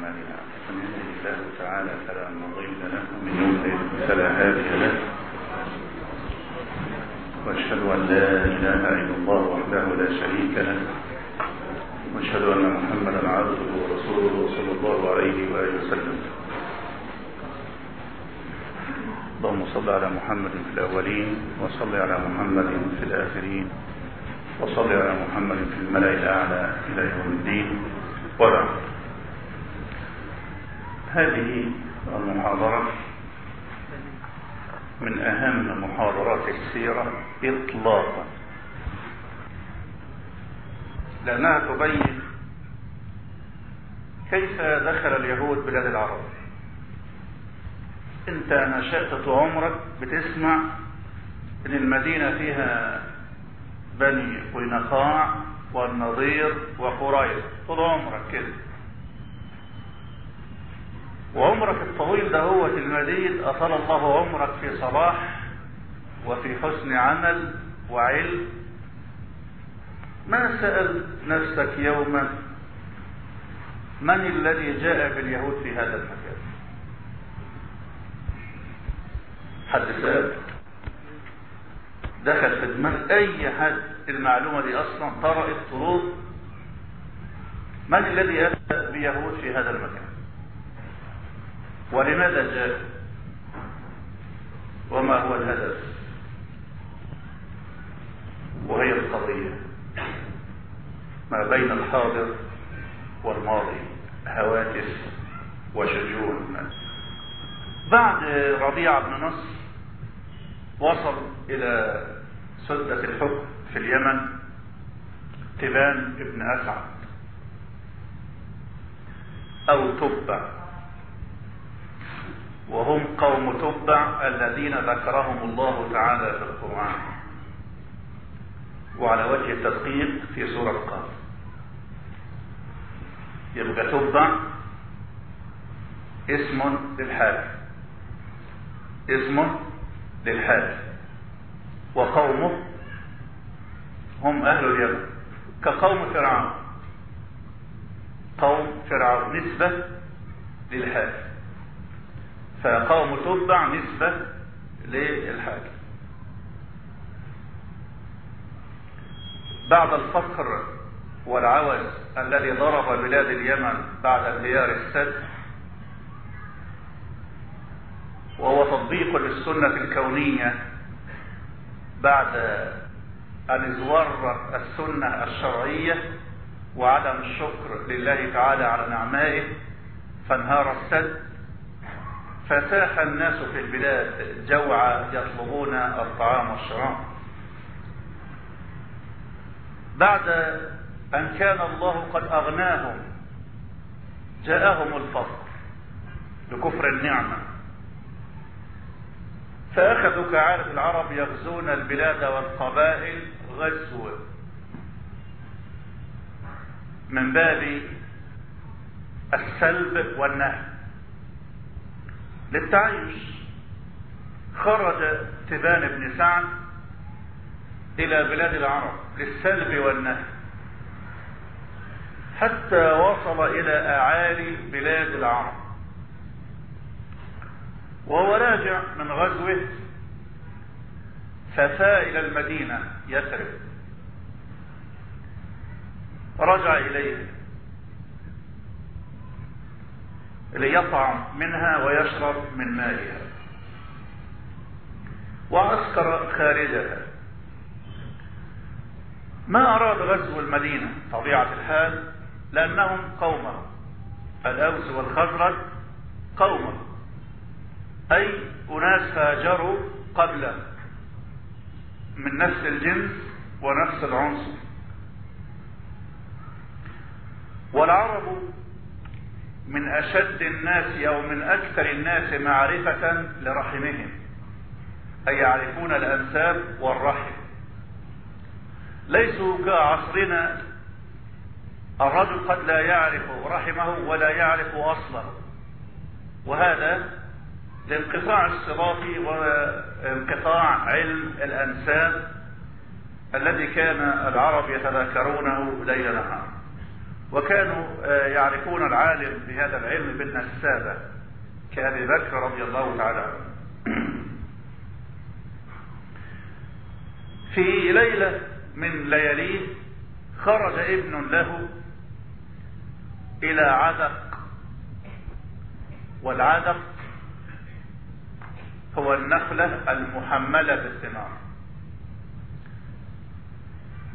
أعمالنا. من يهده الله تعالى فلا مضل له ومن يضلل فلا هادي له. وأشهد أن لا إله إلا الله وحده لا شريك له. وأشهد أن محمدا عبده ورسوله صلى الله عليه وآله وسلم. اللهم صل على محمد في الأولين وصل على محمد في الآخرين وصل على محمد في الملأ الأعلى إلى يوم الدين. وبعد. هذه المحاضرة من أهم محاضرات السيرة إطلاقا. لأنها تبين كيف دخل اليهود بلاد العرب. أنت نشأت عمرك بتسمع إن المدينة فيها بني قينقاع والنضير وقريظة طول عمرك كده. وعمرك الطويل ده هو المديد أطال الله عمرك في صلاح وفي حسن عمل وعلم. ما سأل نفسك يوما؟ من الذي جاء باليهود في هذا المكان؟ حد سأل. دخل في دماغ أي حد المعلومة دي أصلا؟ طرأت طرود من الذي اتى بيهود في هذا المكان؟ ولماذا جاء؟ وما هو الهدف؟ وهي القضية. ما بين الحاضر والماضي هواتف وشجون بعد ربيعة بن نصر وصل إلى سدة الحكم في اليمن تبان ابن أسعد أو تبع. وهم قوم تبع الذين ذكرهم الله تعالى في القرآن. وعلى وجه التدقيق في سورة قاف يبقى تبع اسم للحال. اسم للحال. وقومه هم أهل اليمن. كقوم فرعون. قوم فرعون نسبة للحال. فقوم تبع نسبة للحال بعد الفقر والعوز الذي ضرب بلاد اليمن بعد انهيار السد وهو تطبيق للسنة الكونية بعد أن ازورت السنة الشرعية وعدم الشكر لله تعالى على نعمائه فانهار السد فساح الناس في البلاد جوعا يطلبون الطعام والشراب. بعد أن كان الله قد أغناهم جاءهم الفقر بكفر النعمة. فأخذوا كعادة العرب يغزون البلاد والقبائل غزو من باب السلب والنهب. للتعيش. خرج تبان بن سعد إلى بلاد العرب للسلب والنهب حتى وصل إلى أعالي بلاد العرب. وهو راجع من غزوة ففاء إلى المدينة يثرب. رجع إليه. ليطعم منها ويشرب من مائها. وعسكر خارجها. ما أراد غزو المدينة طبيعة الحال لأنهم قومه. الأوس والخزرج قومه. أي أناس هاجروا قبله من نفس الجنس ونفس العنصر. والعرب من أشد الناس أو من أكثر الناس معرفة لرحمهم. أي يعرفون الأنساب والرحم. ليسوا كعصرنا. الرجل قد لا يعرف رحمه ولا يعرف أصله. وهذا لانقطاع الصراط وانقطاع علم الأنساب الذي كان العرب يتذاكرونه ليل نهار. وكانوا يعرفون العالم بهذا العلم بالنسابة كأبي بكر رضي الله تعالى عنه. في ليلة من لياليه خرج ابن له إلى عدق والعدق هو النخلة المحملة بالثمار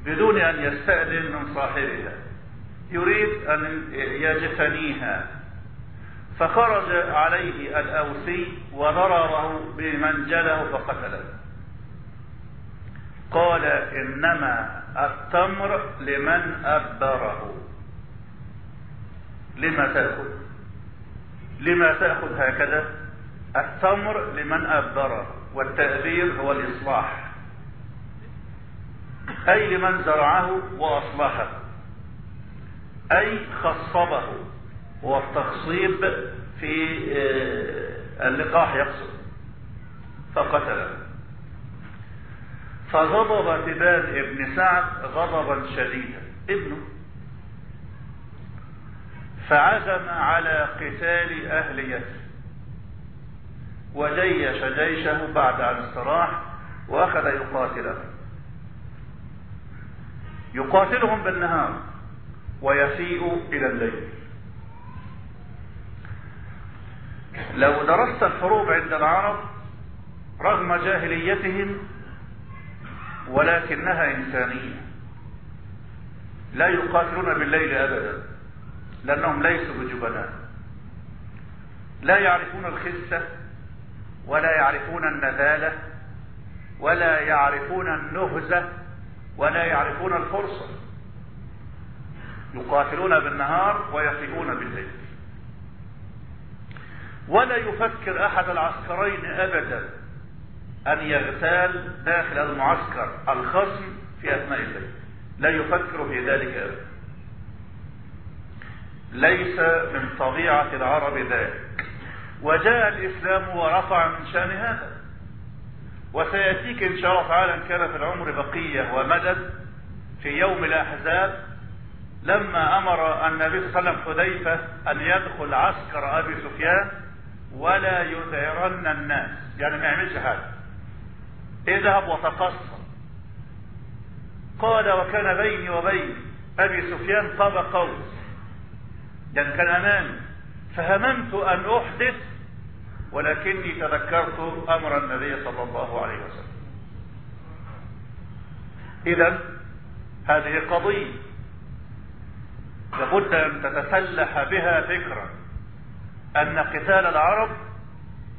بدون أن يستأذن من صاحبها. يريد أن يجتنيها. فخرج عليه الأوسي وضرره بمنجله فقتله. قال إنما التمر لمن أبره لما تأخذ؟ لما تأخذ هكذا؟ التمر لمن أبره والتأبير هو الإصلاح. أي لمن زرعه وأصلحه. أي خصبه هو التخصيب في اللقاح يقصد فقتله. فغضب تبان ابن سعد غضبا شديدا. ابنه. فعزم على قتال أهل يثرب وجيش جيشه بعد عن استراح وأخذ يقاتلهم يقاتلهم بالنهار. ويسيء إلى الليل. لو درست الحروب عند العرب رغم جاهليتهم ولكنها إنسانية. لا يقاتلون بالليل أبدا لأنهم ليسوا بجبناء. لا يعرفون الخسة ولا يعرفون النذالة ولا يعرفون النهزة ولا يعرفون الفرصة. يقاتلون بالنهار ويفيئون بالليل. ولا يفكر أحد العسكرين أبدا أن يغتال داخل المعسكر الخصم في أثناء الليل. لا يفكر في ذلك أبدا. ليس من طبيعة العرب ذلك. وجاء الإسلام ورفع من شأن هذا. وسيأتيك إن شاء الله تعالى إن كان في العمر بقية ومدد في يوم الأحزاب لما أمر النبي صلى الله عليه وسلم حذيفة أن يدخل عسكر أبي سفيان ولا يذعرن الناس. يعني ما يعملش حاجة. اذهب وتقصر. قال وكان بيني وبين أبي سفيان قاب قوس. يعني كان أمامي. فهممت أن أحدث ولكني تذكرت أمر النبي صلى الله عليه وسلم. إذا هذه قضية. لابد أن تتسلح بها فكرة أن قتال العرب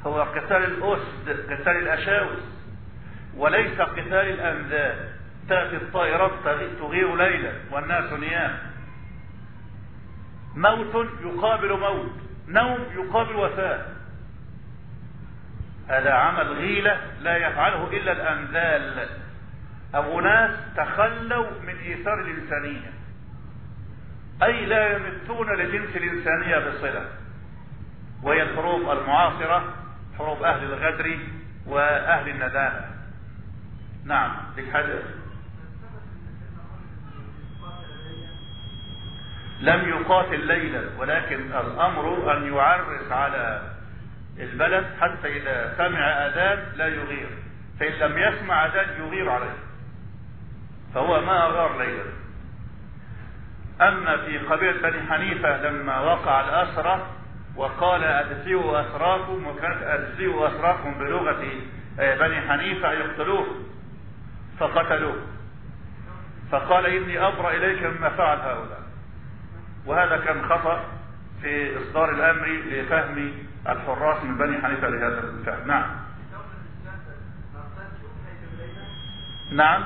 هو قتال الأسد قتال الأشاوس وليس قتال الأنذال تأتي الطائرات تغير ليلا والناس نيام. موت يقابل موت نوم يقابل وفاة. هذا عمل غيلة لا يفعله إلا الأنذال. أو ناس تخلوا من إيثار الإنسانية. أي لا يمتون لجنس الإنسانية بصلة وهي الحروب المعاصرة حروب أهل الغدر وأهل الندامة. نعم حاجة لم يقاتل ليلا ولكن الأمر أن يعرس على البلد حتى إذا سمع أذان لا يغير. فإن لم يسمع أذان يغير عليه. فهو ما أغار ليلا. أما في قبيلة بني حنيفة لما وقع الأسرة وقال أدفئوا أسراكم وكانت أدفئوا أسراكم بلغة بني حنيفة يقتلوه فقتلوه. فقال إني أبرأ إليك مما فعل هؤلاء. وهذا كان خطأ في إصدار الأمر لفهم الحراس من بني حنيفة لهذا الفعل نعم. نعم.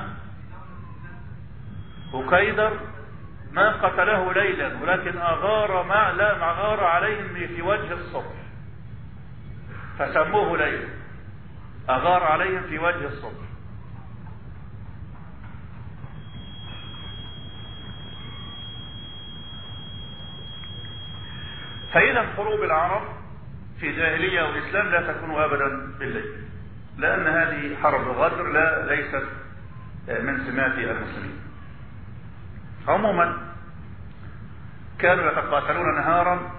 وكيدر ما قتله ليلا ولكن أغار مع لا أغار عليهم في وجه الصبح. فسموه ليلا. أغار عليهم في وجه الصبح. فإذا حروب العرب في جاهلية وإسلام لا تكون أبدا بالليل لأن هذه حرب غدر لا ليست من سمات المسلمين. عموما كانوا يتقاتلون نهارا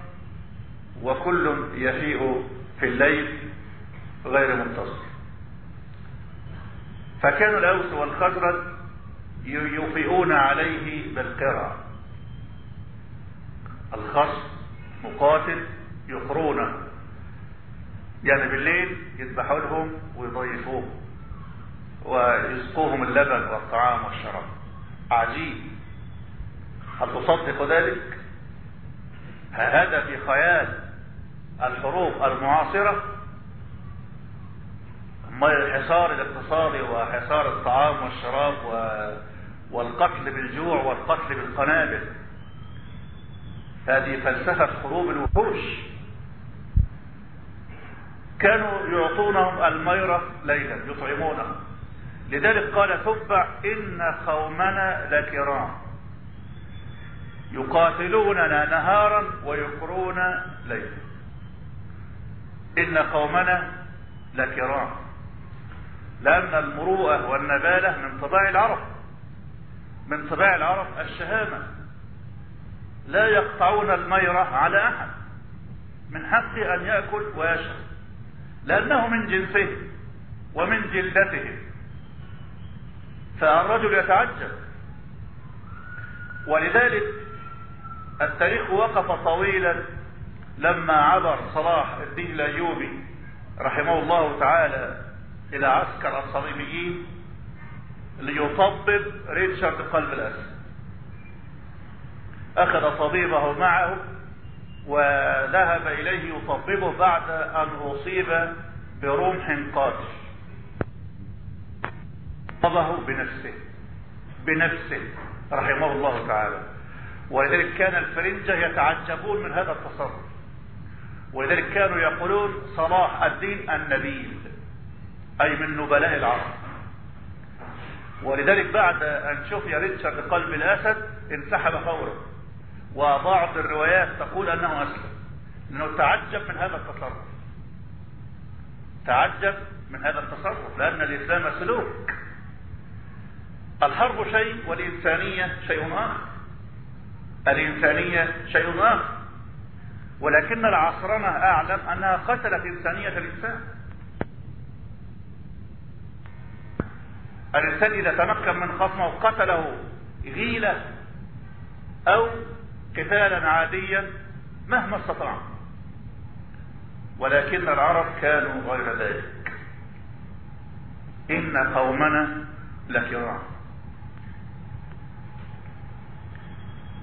وكل يفيء في الليل غير منتصر فكان الأوس والخزرج يوفئون عليه بالقرى. الخصم مقاتل يقرونه. يعني بالليل يذبحوا لهم ويضيفوهم ويسقوهم اللبن والطعام والشراب. عجيب. هل تصدق ذلك؟ هذا في خيال الحروب المعاصرة؟ ما الحصار الاقتصادي وحصار الطعام والشراب و... والقتل بالجوع والقتل بالقنابل. هذه فلسفة حروب الوحوش. كانوا يعطونهم الميرة ليلا يطعمونهم. لذلك قال تبع إن قومنا لكرام. يقاتلوننا نهارا ويكرون ليلا. إن قومنا لكرام. لأن المروءة والنبالة من طباع العرب. من طباع العرب الشهامة. لا يقطعون الميرة على أحد. من حقه أن يأكل ويشرب. لأنه من جنسه ومن جلدته فالرجل يتعجب. ولذلك التاريخ وقف طويلا لما عبر صلاح الدين الأيوبي رحمه الله تعالى إلى عسكر الصليبيين ليطبب ريتشارد قلب الاسد أخذ طبيبه معه وذهب إليه يطببه بعد أن أصيب برمح قاتل طبه بنفسه بنفسه رحمه الله تعالى. ولذلك كان الفرنجة يتعجبون من هذا التصرف. ولذلك كانوا يقولون صلاح الدين النبيل أي من نبلاء العرب. ولذلك بعد أن شفي ريتشارد قلب الأسد انسحب فورا. وبعض الروايات تقول أنه أسلم لأنه تعجب من هذا التصرف. تعجب من هذا التصرف لأن الإسلام سلوك. الحرب شيء والإنسانية شيء آخر. الإنسانية شيء آخر. ولكن العصرنة أعلم أنها قتلت إنسانية الإنسان. الإنسان إذا تمكن من خصمه قتله غيلة أو قتالا عاديا مهما استطاع. ولكن العرب كانوا غير ذلك. إن قومنا لكرام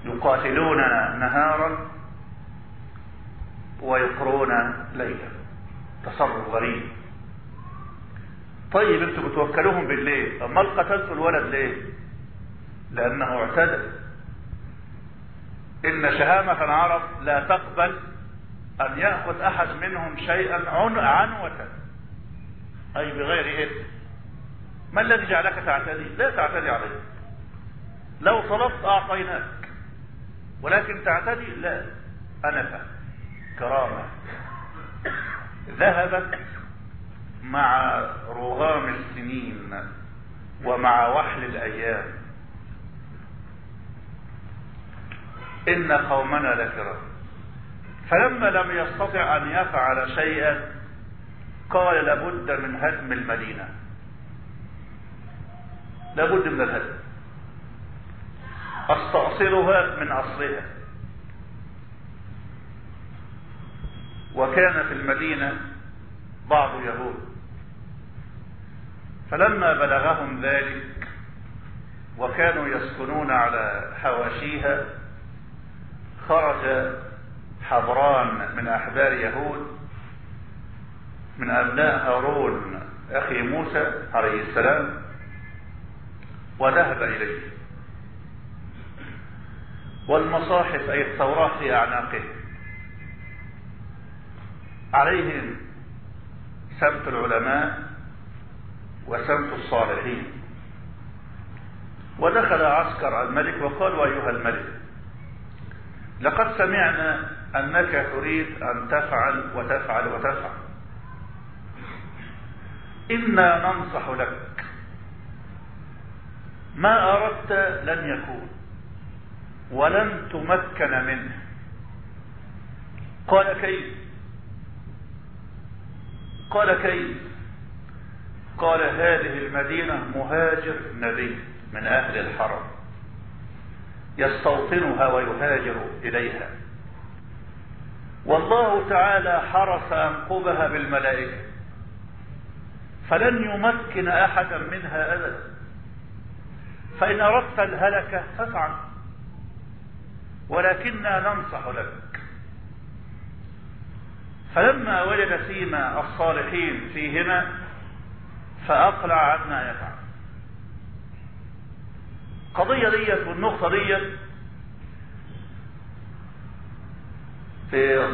يقاتلوننا نهارا ويقرون ليلا. تصرف غريب. طيب أنتوا بتوكلوهم بالليل. امال قتلتوا الولد ليه؟ لأنه اعتدى إن شهامة العرب لا تقبل أن يأخذ أحد منهم شيئا عنوة. أي بغير اثم ما الذي جعلك تعتدي؟ لا تعتدي عليه. لو طلبت أعطيناك. ولكن تعتدي لا أنفة كرامة. ذهبت مع رغام السنين ومع وحل الأيام. إن قومنا لكرام فلما لم يستطع أن يفعل شيئا قال لابد من هدم المدينة. لابد من الهدم. أستأصلها من أصلها. وكان في المدينة بعض يهود. فلما بلغهم ذلك وكانوا يسكنون على حواشيها خرج حضران من أحبار يهود من أبناء هارون أخي موسى عليه السلام وذهب إليه. والمصاحف أي التوراة في أعناقهم. عليهم سمت العلماء وسمت الصالحين. ودخل عسكر الملك وقالوا أيها الملك لقد سمعنا أنك تريد أن تفعل وتفعل وتفعل. إنا ننصح لك. ما أردت لن يكون. ولم تمكن منه. قال كيف؟ قال كيف؟ قال هذه المدينة مهاجر نبي من أهل الحرم. يستوطنها ويهاجر إليها. والله تعالى حرس أنقبها بالملائكة. فلن يمكن أحدا منها أبدا. فإن أردت الهلكة فافعل. ولكننا ننصح لك. فلما وجد سيما الصالحين فيهما فأقلع عما يفعل. قضية ديت والنقطة ديت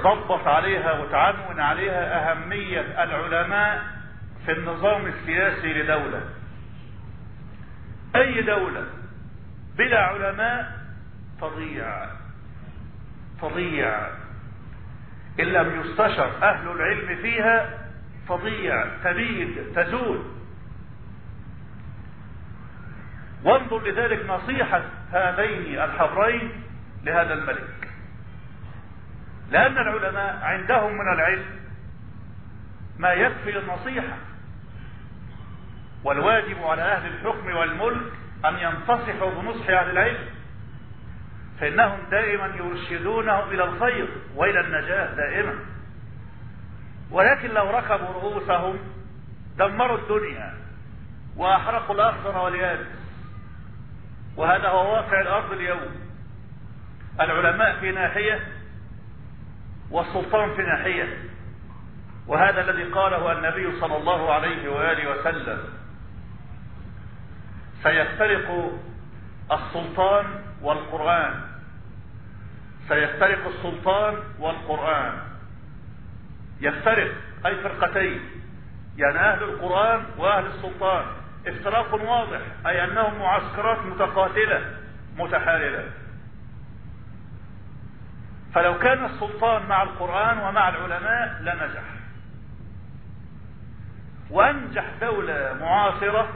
ضبط عليها وتعنون عليها أهمية العلماء في النظام السياسي لدولة. أي دولة بلا علماء تضيع تضيع. إن لم يستشر أهل العلم فيها تضيع تبيد تزول. وانظر لذلك نصيحة هذين الحبرين لهذا الملك. لأن العلماء عندهم من العلم ما يكفي للنصيحة والواجب على أهل الحكم والملك أن ينتصحوا بنصح أهل العلم. فإنهم دائما يرشدونهم إلى الخير وإلى النجاة دائما. ولكن لو ركبوا رؤوسهم دمروا الدنيا وأحرقوا الأخضر واليابس وهذا هو واقع الأرض اليوم. العلماء في ناحية والسلطان في ناحية. وهذا الذي قاله النبي صلى الله عليه وآله وسلم. سيفترق السلطان والقرآن. سيفترق السلطان والقرآن. يفترق أي فرقتين يعني أهل القرآن وأهل السلطان. افتراق واضح أي أنهم معسكرات متقاتلة متحاربة. فلو كان السلطان مع القرآن ومع العلماء لنجح. وأنجح دولة معاصرة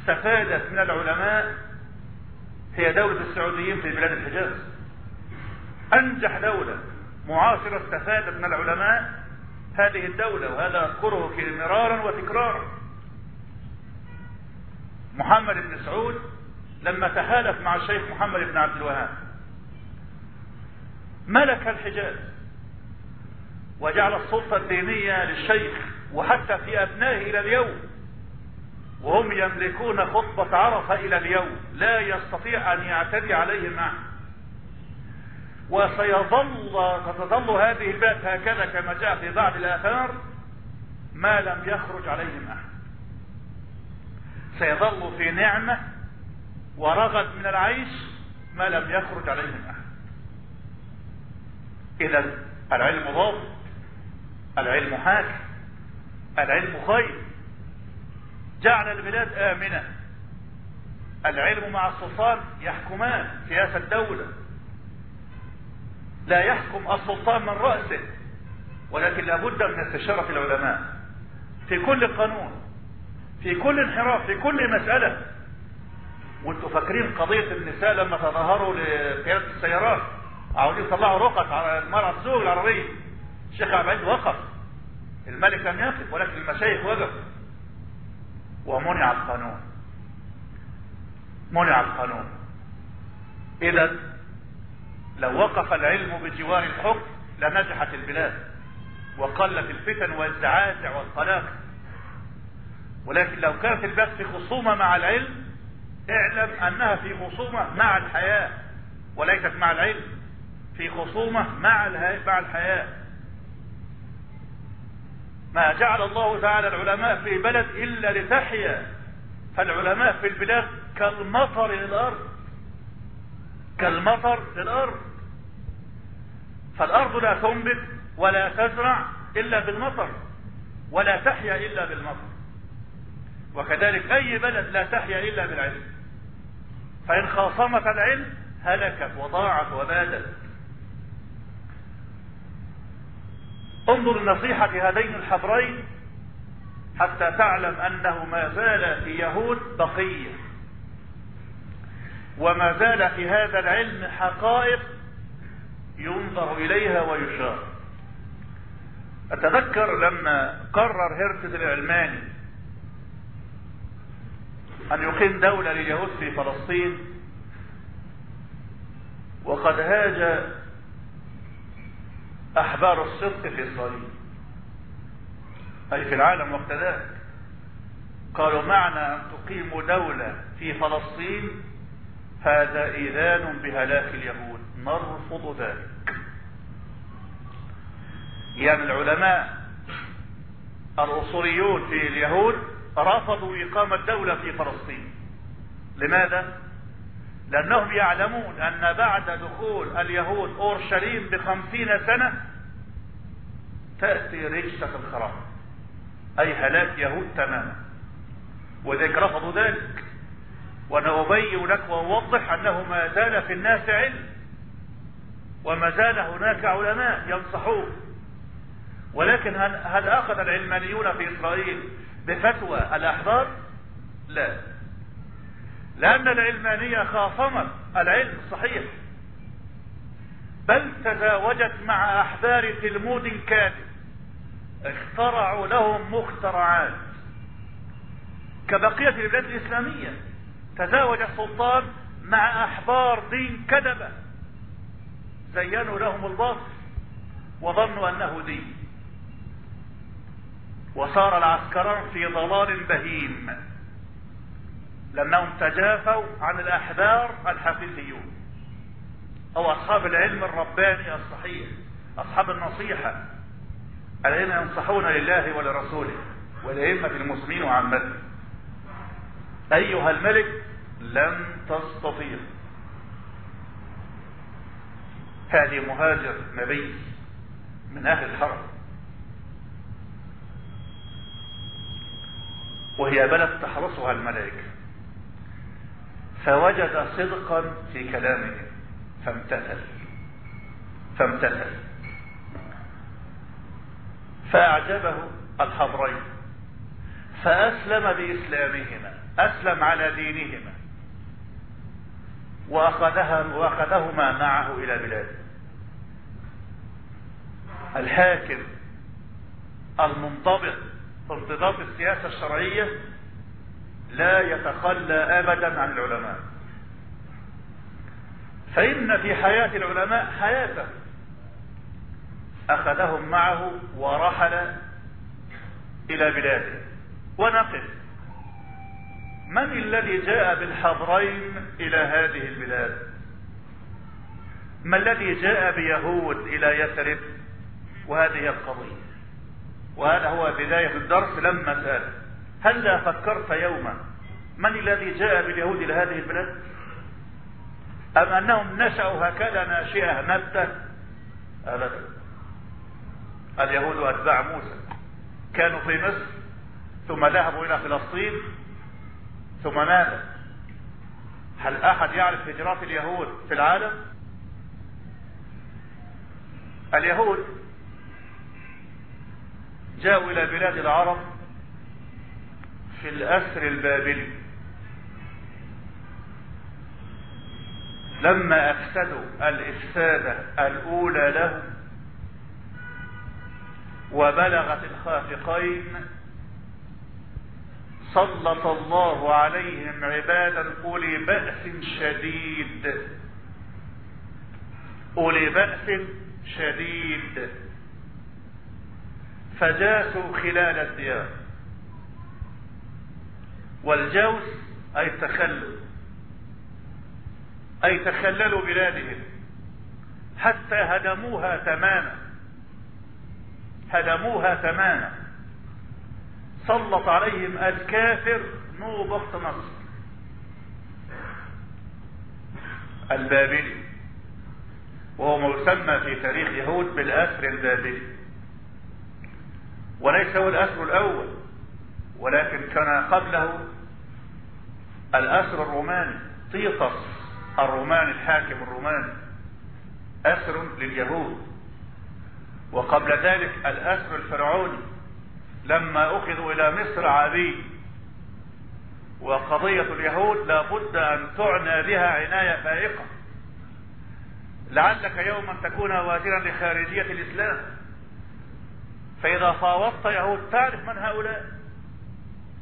استفادت من العلماء هي دولة السعوديين في بلاد الحجاز. أنجح دولة معاصرة استفادت من العلماء هذه الدولة وهذا أذكره مرارا وتكرارا. محمد بن سعود لما تحالف مع الشيخ محمد بن عبد الوهاب ملك الحجاز وجعل السلطة الدينية للشيخ وحتى في أبنائه إلى اليوم وهم يملكون خطبة عرفة إلى اليوم لا يستطيع أن يعتدي عليهم أحد. وسيظل ستظل هذه البلد هكذا كما جاء في بعض الآثار ما لم يخرج عليهم أحد. سيظل في نعمة ورغد من العيش ما لم يخرج عليهم أحد. إذا العلم ضابط العلم حاكم العلم خير. جعل البلاد آمنة. العلم مع السلطان يحكمان سياسة الدولة. لا يحكم السلطان من رأسه ولكن لابد من استشارة العلماء في كل قانون في كل انحراف في كل مسألة. وانتوا فاكرين قضية النساء لما تظاهروا لقيادة السيارات؟ عاوزين يطلعوا رقص على المرأة السوق العربية. الشيخ عبد العزيز وقف. الملك لم يقف ولكن المشايخ وقفوا. ومنع القانون. منع القانون. اذا لو وقف العلم بجوار الحكم لنجحت البلاد وقلت الفتن والزعازع والقلاقل ولكن لو كانت البلاد في خصومة مع العلم اعلم أنها في خصومة مع الحياة وليست مع العلم في خصومة مع مع الحياة. ما جعل الله تعالى العلماء في بلد إلا لتحيا فالعلماء في البلاد كالمطر للأرض. كالمطر للأرض. فالأرض لا تنبت ولا تزرع إلا بالمطر ولا تحيا إلا بالمطر. وكذلك أي بلد لا تحيا إلا بالعلم. فإن خاصمت العلم هلكت وضاعت وبادت. انظر لنصيحة هذين الحبرين حتى تعلم أنه ما زال في يهود بقية. وما زال في هذا العلم حقائق ينظر إليها ويشار. أتذكر لما قرر هرتز العلماني أن يقيم دولة لليهود في فلسطين وقد هاج أحبار الصدق في إسرائيل. أي في العالم وقت ذلك قالوا معنى أن تقيموا دولة في فلسطين هذا إذان بهلاك اليهود. نرفض ذلك. يعني العلماء الأصوليون في اليهود رفضوا إقامة دولة في فلسطين. لماذا؟ لأنهم يعلمون أن بعد دخول اليهود أورشليم بخمسين سنة تأتي رجسة الخراب. أي هلاك يهود تماما. وذلك رفضوا ذلك. وأنا أبين لك وأوضح أنه ما زال في الناس علم. وما زال هناك علماء ينصحون. ولكن هل أخذ العلمانيون في إسرائيل بفتوى الأحبار لا. لأن العلمانية خاصمت العلم الصحيح بل تزاوجت مع أحبار تلمود كاذب. اخترعوا لهم مخترعات. كبقية البلاد الإسلامية تزاوج السلطان مع أحبار دين كذبة. زينوا لهم الباطل وظنوا أنه دين. وصار العسكران في ضلال بهيم. لأنهم تجافوا عن الأحبار الحقيقيون. أو أصحاب العلم الرباني الصحيح أصحاب النصيحة الذين ينصحون لله ولرسوله ولأئمة المسلمين وعامته. أيها الملك لن تستطيع. هذه مهاجر نبي من أهل الحرم وهي بلد تحرسها الملائكة. فوجد صدقا في كلامه. فامتثل. فامتثل. فأعجبه الحبرين فأسلم بإسلامهما. أسلم على دينهما. وأخذها وأخذهما معه إلى بلاده. الحاكم المنضبط انضباط السياسة الشرعية لا يتخلى أبدا عن العلماء. فإن في حياة العلماء حياته أخذهم معه ورحل إلى بلاده. ونقف من الذي جاء بالحبرين إلى هذه البلاد؟ ما الذي جاء بيهود إلى يثرب؟ وهذه القضية. وهذا هو بداية الدرس لما سأل. هل فكرت يوما من الذي جاء باليهود إلى هذه البلاد؟ أم أنهم نشأوا هكذا ناشئة نبتة؟ أبدا. اليهود أتباع موسى. كانوا في مصر ثم ذهبوا إلى فلسطين ثم ماذا هل أحد يعرف هجرات اليهود في العالم؟ اليهود جاءوا إلى بلاد العرب في الأسر البابلي. لما أفسدوا الإفسادة الأولى لهم وبلغت الخافقين سلط الله عليهم عبادا أولي بأس شديد. أولي بأس شديد. فجاسوا خلال الديار. والجوس أي التخلل. أي تخللوا بلادهم. حتى هدموها تماما. هدموها تماما. سلط عليهم الكافر. نوبخت نصر البابلي. وهو ما يسمى في تاريخ يهود بالأسر البابلي. وليس هو الأسر الأول ولكن كان قبله الأسر الروماني. طيطس الروماني الحاكم الروماني. أسر لليهود. وقبل ذلك الأسر الفرعوني. لما أخذوا إلى مصر عبيد وقضية اليهود لابد أن تعنى بها عناية فائقة. لعلك يوما تكون وازيرا لخارجية الإسلام. فإذا فاوضت يهود تعرف من هؤلاء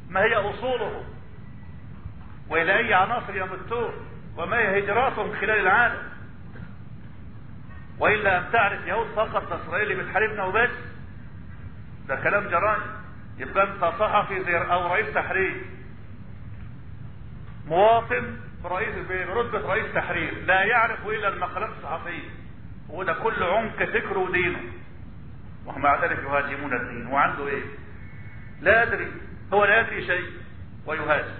ما هي أصولهم وإلى أي عناصر يمتون وما هي هجراتهم خلال العالم. وإلا أن تعرف يهود فقط إسرائيل بتحاربنا وبس ده كلام جراني يبقى أنت صحفي زي أو رئيس تحرير. مواطن رئيس برتبة رئيس تحرير. لا يعرف إلا المقالات الصحفية. وده كل عمق فكره ودينه. ومع ذلك يهاجمون الدين. وعنده إيه؟ لا ادري هو لا يدري شيء ويهاجم.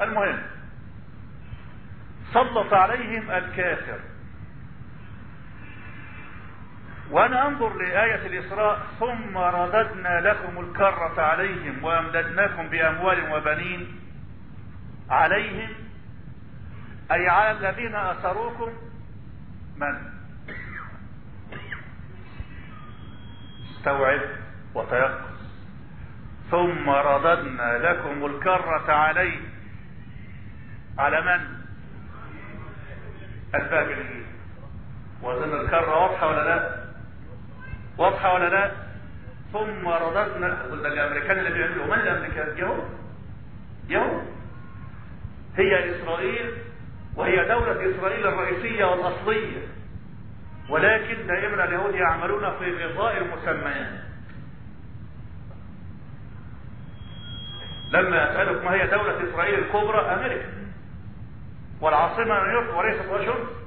المهم سلط عليهم الكافر. وأنا أنظر لآية الإسراء ثم رددنا لكم الكرة عليهم وأمددناكم بأموال وبنين عليهم. أي على الذين اثروكم من؟ استوعب وتيقظ. ثم رددنا لكم الكرة عليه على من؟ البابليين وظن الكرة واضحة ولا لا؟ واضحة ولا لا؟ ثم رددنا قلنا الامريكان اللي بيعملوا من الأمريكان؟ يهود يهود هي إسرائيل وهي دولة إسرائيل الرئيسية والأصلية. ولكن دائما اليهود يعملون في غطاء المسميات. لما أسألك ما هي دولة إسرائيل الكبرى؟ أمريكا. والعاصمة نيويورك وليست واشنطن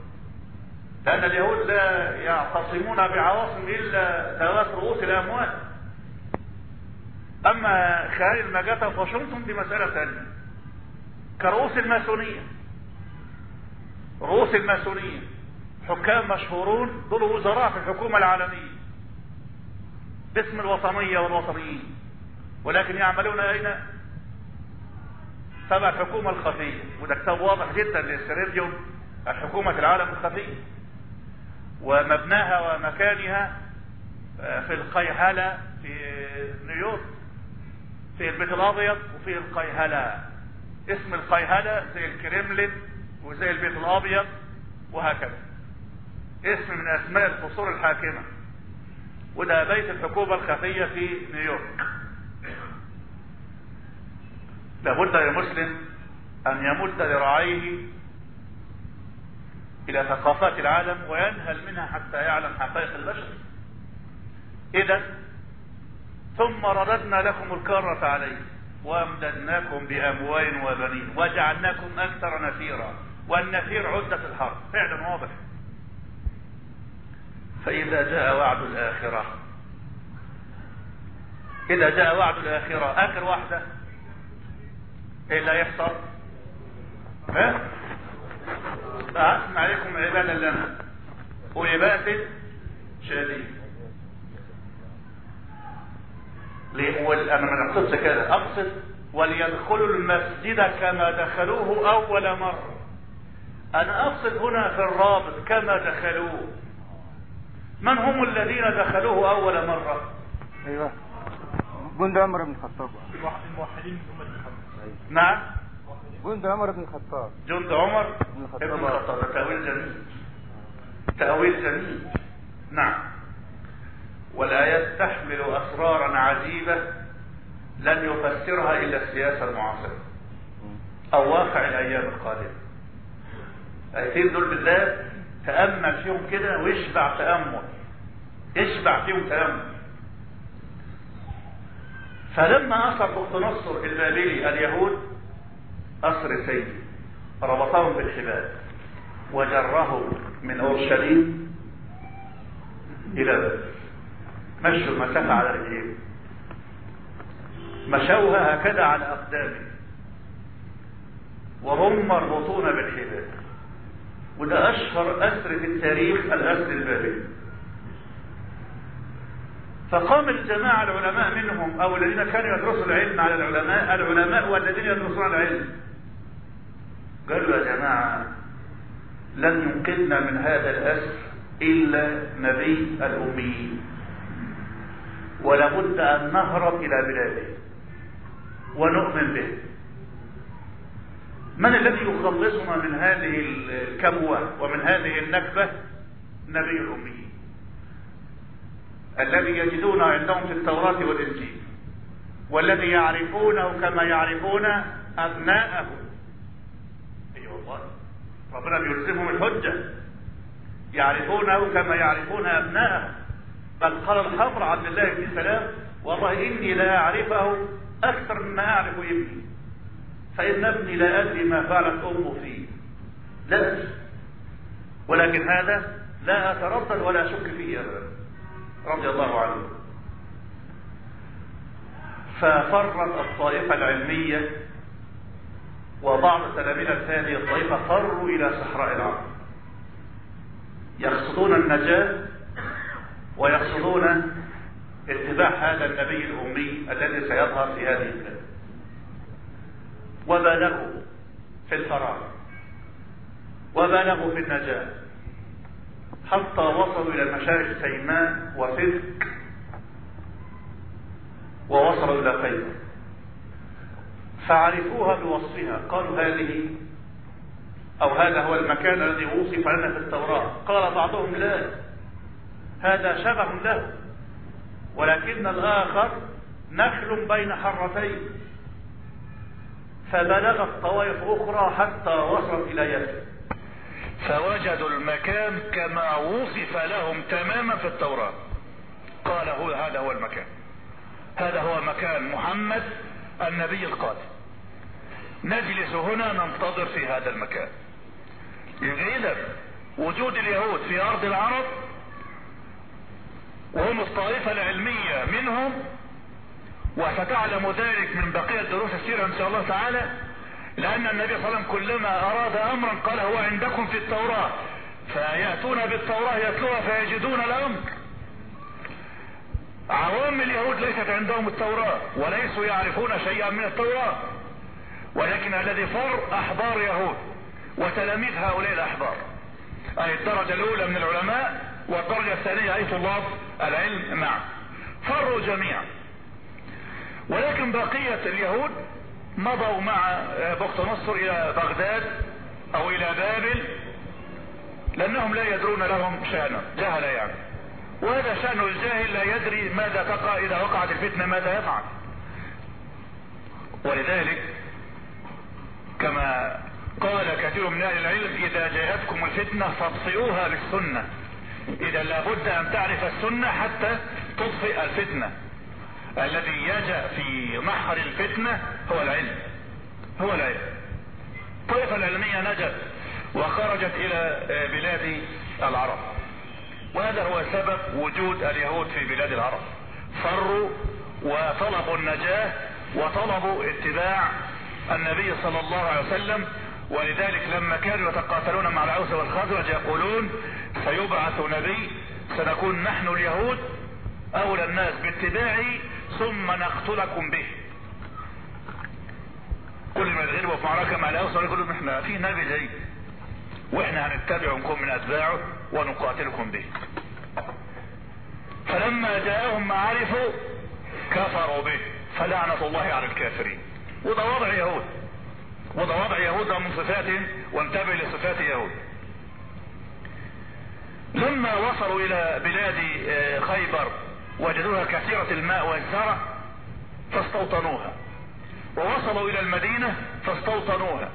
لأن اليهود لا يعتصمون بعواصم إلا ذوات رؤوس الاموال أما خلال المجاة في واشنطن دي مسألة ثانية كرؤوس الماسونية. رؤوس الماسونية. حكام مشهورون دول وزراء في الحكومة العالمية. باسم الوطنية والوطنيين. ولكن يعملون أين؟ تبع الحكومة الخفية. وده كتاب واضح جدا للسريريون الحكومة العالم الخفية. ومبناها ومكانها في القيهلة في نيويورك في البيت الأبيض وفي القيهلة. اسم القيهلة زي الكريملين وزي البيت الأبيض وهكذا. اسم من أسماء القصور الحاكمة. وده بيت الحكومة الخفية في نيويورك. لابد للمسلم أن يمد ذراعيه إلى ثقافات العالم وينهل منها حتى يعلم حقائق البشر. إذا ثم رددنا لكم الكرة عليه وأمددناكم بأموال وبنين وجعلناكم أكثر نفيرا والنفير عدة الحرب. فعلا واضح. فإذا جاء وعد الآخرة إذا جاء وعد الآخرة آخر واحدة إيه اللي هيحصل؟ ها؟ فأسمع عليكم عبادا لنا. وعبادة شديد ليه؟ أنا ما نقصدش كده اقصد وليدخلوا المسجد كما دخلوه أول مرة. أنا اقصد هنا في الرابط كما دخلوه. من هم الذين دخلوه أول مرة؟ أيوه. جند عمر بن الخطاب. الموحدين هم اللي نعم. جند عمر بن الخطاب. جند عمر بن الخطاب. ابن الخطاب. تأويل جميل. تأويل جميل. نعم. والآيات تحمل أسرارا عجيبة لن يفسرها إلا السياسة المعاصرة. أو واقع الأيام القادمة. الآيتين دول بالذات تأمل فيهم كده ويشبع تأمل. يشبع فيهم تأمل. فلما أسر بخت نصر البابلي اليهود أسر سيد. ربطهم بالحبال. وجرهم من أورشليم إلى بابل مشوا المسافة على رجليهم. مشوها هكذا على أقدامهم وهم مربوطون بالحبال. وده أشهر أسر في التاريخ الأسر البابلي فقام الجماعة العلماء منهم أو الذين كانوا يدرسوا العلم على العلماء العلماء والذين يدرسون العلم. قالوا يا جماعة لن ينقذنا من هذا الأسر إلا نبي الأميين. ولابد أن نهرب إلى بلاده ونؤمن به. من الذي يخلصنا من هذه الكبوة ومن هذه النكبة؟ نبي الأمي الذي يجدون عندهم في التوراة والإنجيل والذي يعرفونه كما يعرفون أبناءهم ربنا بيلزمهم الحجة. يعرفونه كما يعرفون أبناءهم. بل قال الخضر عبد الله بن سلام والله إني لا أعرفه أكثر مما أعرف ابني. فإن ابني لا أدري ما فعلت أمه فيه. لا. ولكن هذا لا أتردد ولا أشك فيه أبدا. رضي الله عنه. ففرت الطائفة العلمية وبعض تلاميذ هذه الطائفة فروا إلى صحراء العرب. يقصدون النجاة ويقصدون اتباع هذا النبي الأمي الذي سيظهر في هذه البلاد. وبالغوا في الفراغ. وبالغوا في النجاة. حتى وصلوا إلى مشارق سيماء وفسك ووصلوا إلى خيبر فعرفوها بوصفها. قالوا هذه أو هذا هو المكان الذي وصف لنا في التوراة. قال بعضهم لا هذا شبه له. ولكن الآخر نخل بين حرتين فبلغت طوائف أخرى حتى وصلت إلى يثرب فوجدوا المكان كما وصف لهم تماما في التوراة. قال هو هذا هو المكان. هذا هو مكان محمد النبي القادم. نجلس هنا ننتظر في هذا المكان. إذا وجود اليهود في أرض العرب وهم الطائفة العلمية منهم وستعلم ذلك من بقية دروس السيرة إن شاء الله تعالى لأن النبي صلى الله عليه وسلم كلما أراد أمرا قال هو عندكم في التوراة فيأتون بالتوراة يتلوها فيجدون الأمر. عوام اليهود ليست عندهم التوراة وليسوا يعرفون شيئا من التوراة. ولكن الذي فر أحبار يهود وتلاميذ هؤلاء الأحبار. أي الدرجة الأولى من العلماء والدرجة الثانية أي طلاب العلم معا فروا جميعا. ولكن بقية اليهود مضوا مع بخت نصر إلى بغداد أو إلى بابل لأنهم لا يدرون لهم شأنا جهل يعني. وهذا شأن الجاهل لا يدري ماذا تقع إذا وقعت الفتنة ماذا يفعل. ولذلك كما قال كثير من أهل العلم إذا جاءتكم الفتنة فاطفئوها بالسنة إذا لابد أن تعرف السنة حتى تطفئ الفتنة. الذي يجأ في محر الفتنة هو العلم. هو العلم. الطائفة العلمية نجت وخرجت إلى بلاد العرب؟ وهذا هو سبب وجود اليهود في بلاد العرب. فروا وطلبوا النجاة وطلبوا اتباع النبي صلى الله عليه وسلم ولذلك لما كانوا يتقاتلون مع العوس والخزرج يقولون سيبعث نبي سنكون نحن اليهود أولى الناس باتباعه ثم نقتلكم به. كل ما يتغلبوا في معركة مع الاوس يقولوا إحنا في نبي جاي وإحنا هنتبعه ونكون من أتباعه ونقاتلكم به. فلما جاءهم ما عرفوا كفروا به فلعنة الله على الكافرين. وده وضع يهود. وده وضع يهود من صفاتهم وانتبه لصفات يهود. لما وصلوا إلى بلاد خيبر وجدوها كثيرة الماء والزرع فاستوطنوها. ووصلوا إلى المدينة فاستوطنوها.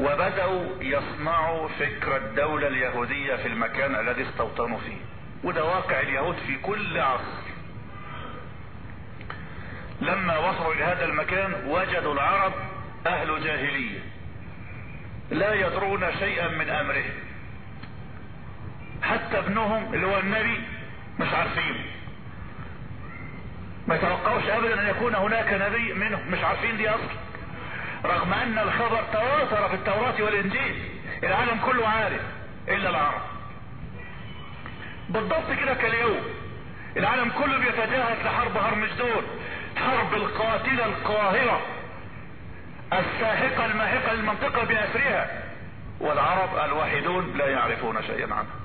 وبدأوا يصنعوا فكر الدولة اليهودية في المكان الذي استوطنوا فيه. وده واقع اليهود في كل عصر. لما وصلوا إلى هذا المكان وجدوا العرب أهل جاهلية. لا يدرون شيئا من امرهم حتى ابنهم اللي هو النبي مش عارفين. ما يتوقعوش ابدا أن يكون هناك نبي منهم مش عارفين دي أصلا رغم أن الخبر تواتر في التوراة والإنجيل العالم كله عارف إلا العرب. بالضبط كده كاليوم العالم كله بيتجهز لحرب هرمجدون حرب القاتلة القاهرة الساحقة الماحقة للمنطقة بأسرها والعرب الوحيدون لا يعرفون شيئا عنها.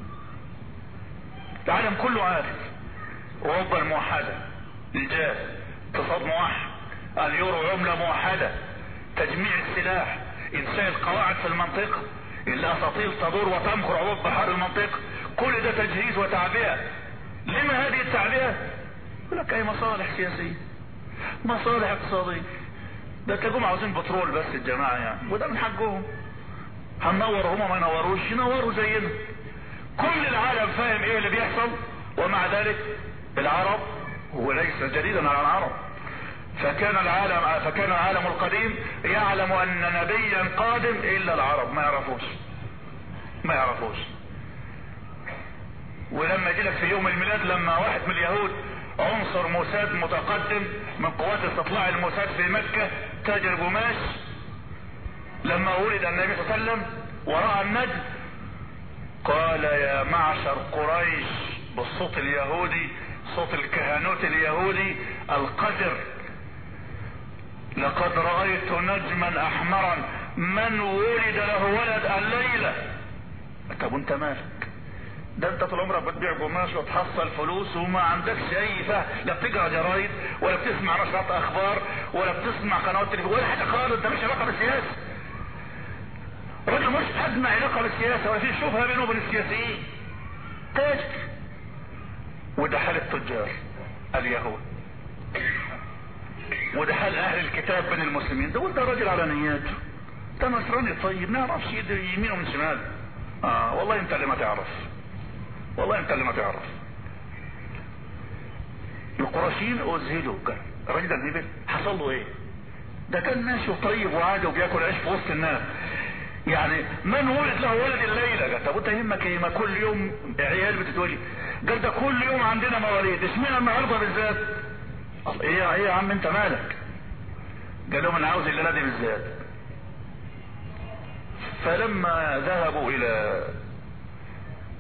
العالم كله عارف أوروبا الموحدة الجاز اقتصاد موحد اليورو عملة موحدة تجميع السلاح إنشاء القواعد في المنطقة الاساطيل تدور وتمخر عروض بحر المنطقة. كل ده تجهيز وتعبئة. لما هذه التعبئة؟ لك أي مصالح سياسية؟ مصالح اقتصادية. ده تلاقوهم عاوزين بترول بس الجماعة يعني. وده من حقهم هننور هما ما ينوروش ينوروا زينا. كل العالم فاهم إيه اللي بيحصل ومع ذلك العرب هو ليس جديدا على العرب. فكان العالم فكان العالم القديم يعلم أن نبيا قادم إلا العرب. ما يعرفوش. ما يعرفوش. ولما يجي لك في يوم الميلاد لما واحد من اليهود عنصر موساد متقدم من قوات استطلاع الموساد في مكة تاجر قماش لما ولد النبي صلى الله عليه وسلم ورأى النجم قال يا معشر قريش بالصوت اليهودي صوت الكهنوت اليهودي القدر. لقد رأيت نجما أحمرا من ولد له ولد الليلة. طب وانت مالك ده انت طول عمرك بتبيع قماش وتحصل فلوس وما عندكش اي فهم لا بتقرأ جرايد ولا بتسمع نشرات أخبار ولا بتسمع قنوات تلفزيون ولا حاجة خالص ده مش علاقة بالسياسة. راجل مش ادنى علاقة بالسياسة ولا في شبهة بينه وبين السياسيين. تاجر وده حال التجار اليهود. وده حال أهل الكتاب بين المسلمين. ده وده راجل على نياته. ده نصراني طيب ما يعرفش يمينه من شماله. آه والله أنت اللي ما تعرف. والله انت اللي ما تعرف القرشيين كان. الراجل ده النبل حصل له إيه؟ ده كان ماشي وطيب وعادي وبياكل عيش في وسط الناس. يعني من ولد له ولد الليلة؟ طب أنت يهمك إيه؟ ما كل يوم عيال بتتولد قال ده كل يوم عندنا مواليد. اشمعنى النهارده بالذات؟ إيه إيه يا عم أنت مالك؟ قال لهم أنا عاوز الليلة دي بالذات. فلما ذهبوا إلى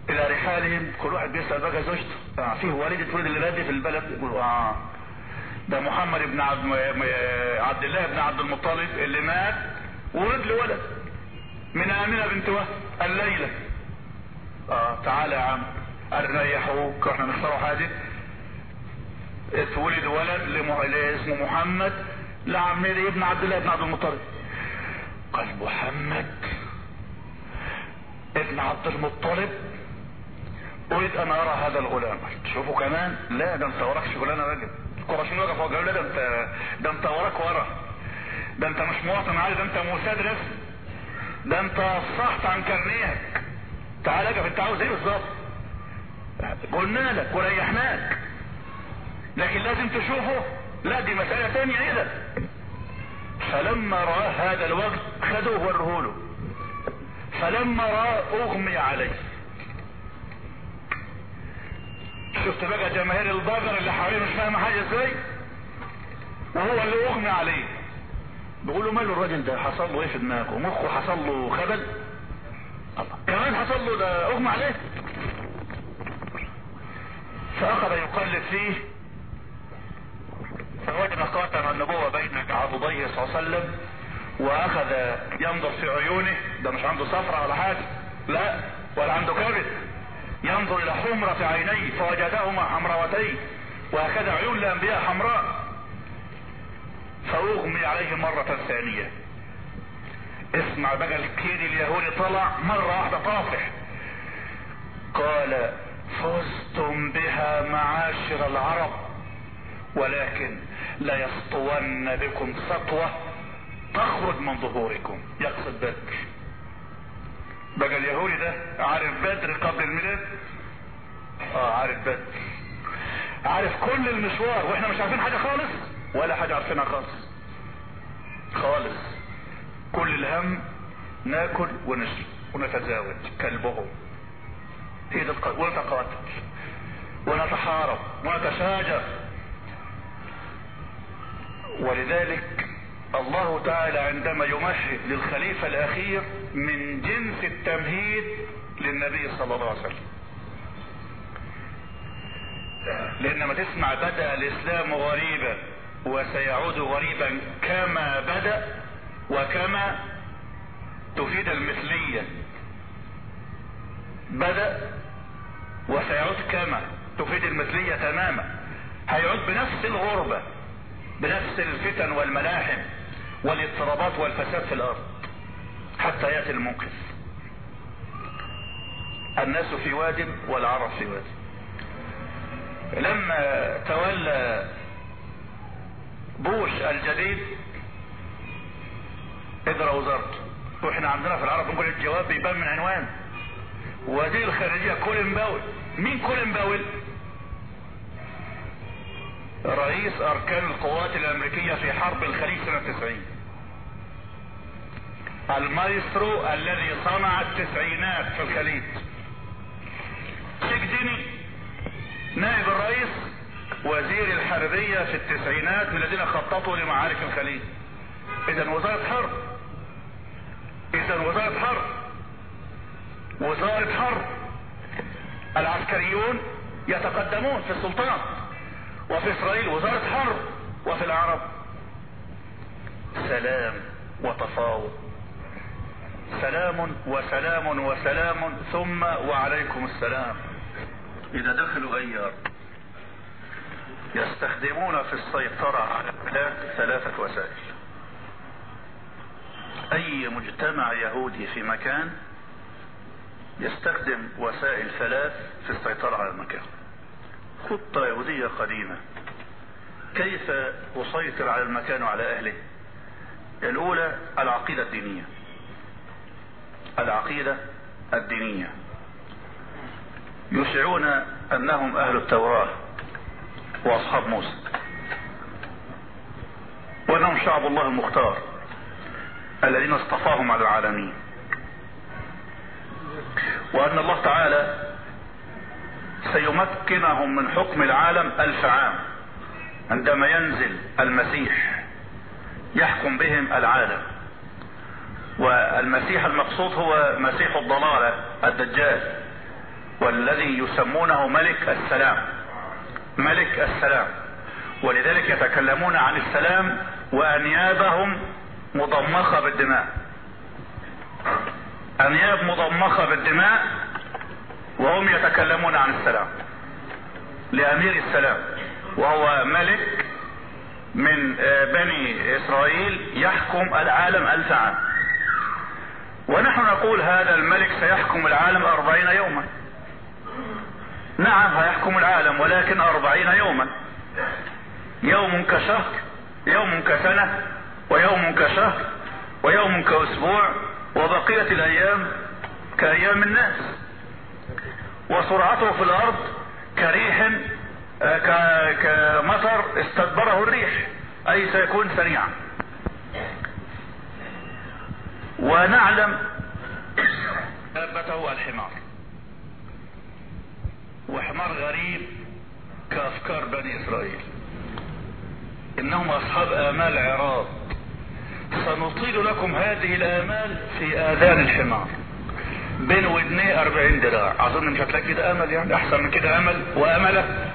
إلى رحالهم كل واحد بيسأل بقى زوجته. آه فيه والدة ولد الليلة دي في البلد. يقول آه. ده محمد بن عبد عبد الله بن عبد المطلب اللي مات ولد له ولد من آمنة بنت وهب الليلة. آه تعالى يا عم قال ريحوك إحنا نختاروا حاجة اتولد ولد لمح... اسمه محمد لعمير ابن عبد الله بن عبد المطلب. قال محمد ابن عبد المطلب أريد أن أرى هذا الغلام. شوفوا كمان لا ده أنت وراك شغلانة راجل. القرشيين وقفوا قالوا لا ده أنت ده أنت وراك ورا. ده أنت مش مواطن عادي ده أنت موساد رسمي ده أنت صحت عن كارنيهك تعال اجف أنت عاوز إيه بالظبط؟ قلنا لك وريحناك لكن لازم تشوفه. لا دي مسألة تانية إيه فلما رأى هذا الوقت خدوه ورهوله فلما رأى أغمي عليه. شفت بقى جماهير البقر اللي حواليه مش فاهمه حاجة إزاي؟ وهو اللي اغمي عليه. بيقولوا ماله الراجل ده؟ حصل له إيه في دماغه؟ مخه حصل له خبل؟ كمان حصل له ده أغمى عليه. فأخذ يقلب فيه. فوجد خاتم النبوة بين عضديه صلى الله عليه وسلم. وأخذ ينظر في عيونه. ده مش عنده صفرة ولا حاجة. لا ولا عنده كبد ينظر إلى حمرة عينيه فوجدهما حمراوتين وهكذا عيون الأنبياء حمراء فأغمي عليه مرة ثانية. اسمع بقى الكيد اليهودي طلع مرة واحدة طافح قال فزتم بها معاشر العرب ولكن ليسطون بكم سطوة تخرج من ظهوركم. يقصد بدر. بقى اليهودي ده عارف بدر قبل الميلاد؟ آه عارف بدر. عارف كل المشوار وإحنا مش عارفين حاجة خالص؟ ولا حاجة عارفينها خالص. خالص. كل الهم ناكل ونشرب ونتزاوج كلبهم. دي الق... ونتقاتل ونتحارب ونتشاجر. ولذلك الله تعالى عندما يمهد للخليفة الأخير من جنس التمهيد للنبي صلى الله عليه وسلم. لأن ما تسمع بدأ الإسلام غريبا وسيعود غريبا كما بدأ وكما تفيد المثلية. بدأ وسيعود كما تفيد المثلية تماما. هيعود بنفس الغربة بنفس الفتن والملاحم. والاضطرابات والفساد في الأرض حتى يأتي المنقذ الناس في واد والعرب في واد لما تولى بوش الجديد إدرى وزارته وإحنا عندنا في العرب نقول الجواب بيبان من عنوان. وزير الخارجية كولين باول. مين كولين باول؟ رئيس أركان القوات الأمريكية في حرب الخليج سنة 90 المايسترو الذي صنع التسعينات في الخليج. شيك نائب الرئيس وزير الحربية في التسعينات الذين خططوا لمعارك الخليج. إذا وزارة حرب. إذا وزارة حرب. وزارة حرب. العسكريون يتقدمون في السلطان وفي إسرائيل وزارة حرب وفي العرب. سلام وتفاوض. سلام وسلام وسلام ثم وعليكم السلام. إذا دخلوا اي ارض يستخدمون في السيطرة على البلاد ثلاثة وسائل. أي مجتمع يهودي في مكان يستخدم وسائل ثلاث في السيطرة على المكان؟ خطة يهودية قديمة. كيف أسيطر على المكان وعلى أهله؟ الأولى العقيدة الدينية. العقيدة الدينية. يشعرون أنهم أهل التوراة وأصحاب موسى. وأنهم شعب الله المختار الذين اصطفاهم على العالمين. وأن الله تعالى سيمكنهم من حكم العالم ألف عام عندما ينزل المسيح يحكم بهم العالم. والمسيح المقصود هو مسيح الضلالة الدجال والذي يسمونه ملك السلام. ملك السلام. ولذلك يتكلمون عن السلام وأنيابهم مضمخة بالدماء. أنياب مضمخة بالدماء وهم يتكلمون عن السلام. لأمير السلام وهو ملك من بني إسرائيل يحكم العالم ألف عام. ونحن نقول هذا الملك سيحكم العالم أربعين يوما. نعم هيحكم العالم ولكن أربعين يوما. يوم كشهر يوم كسنة ويوم كشهر ويوم كأسبوع وبقية الأيام كأيام الناس. وسرعته في الأرض كريح كمطر استدبره الريح أي سيكون سريعا. ونعلم دابته الحمار. وحمار غريب كأفكار بني إسرائيل. إنهم أصحاب آمال عراض سنطيل لكم هذه الآمال في آذان الحمار. بين ودنيه أربعين دراع. أظن مش هتلاقي كده أمل يعني أحسن من كده أمل وأملة.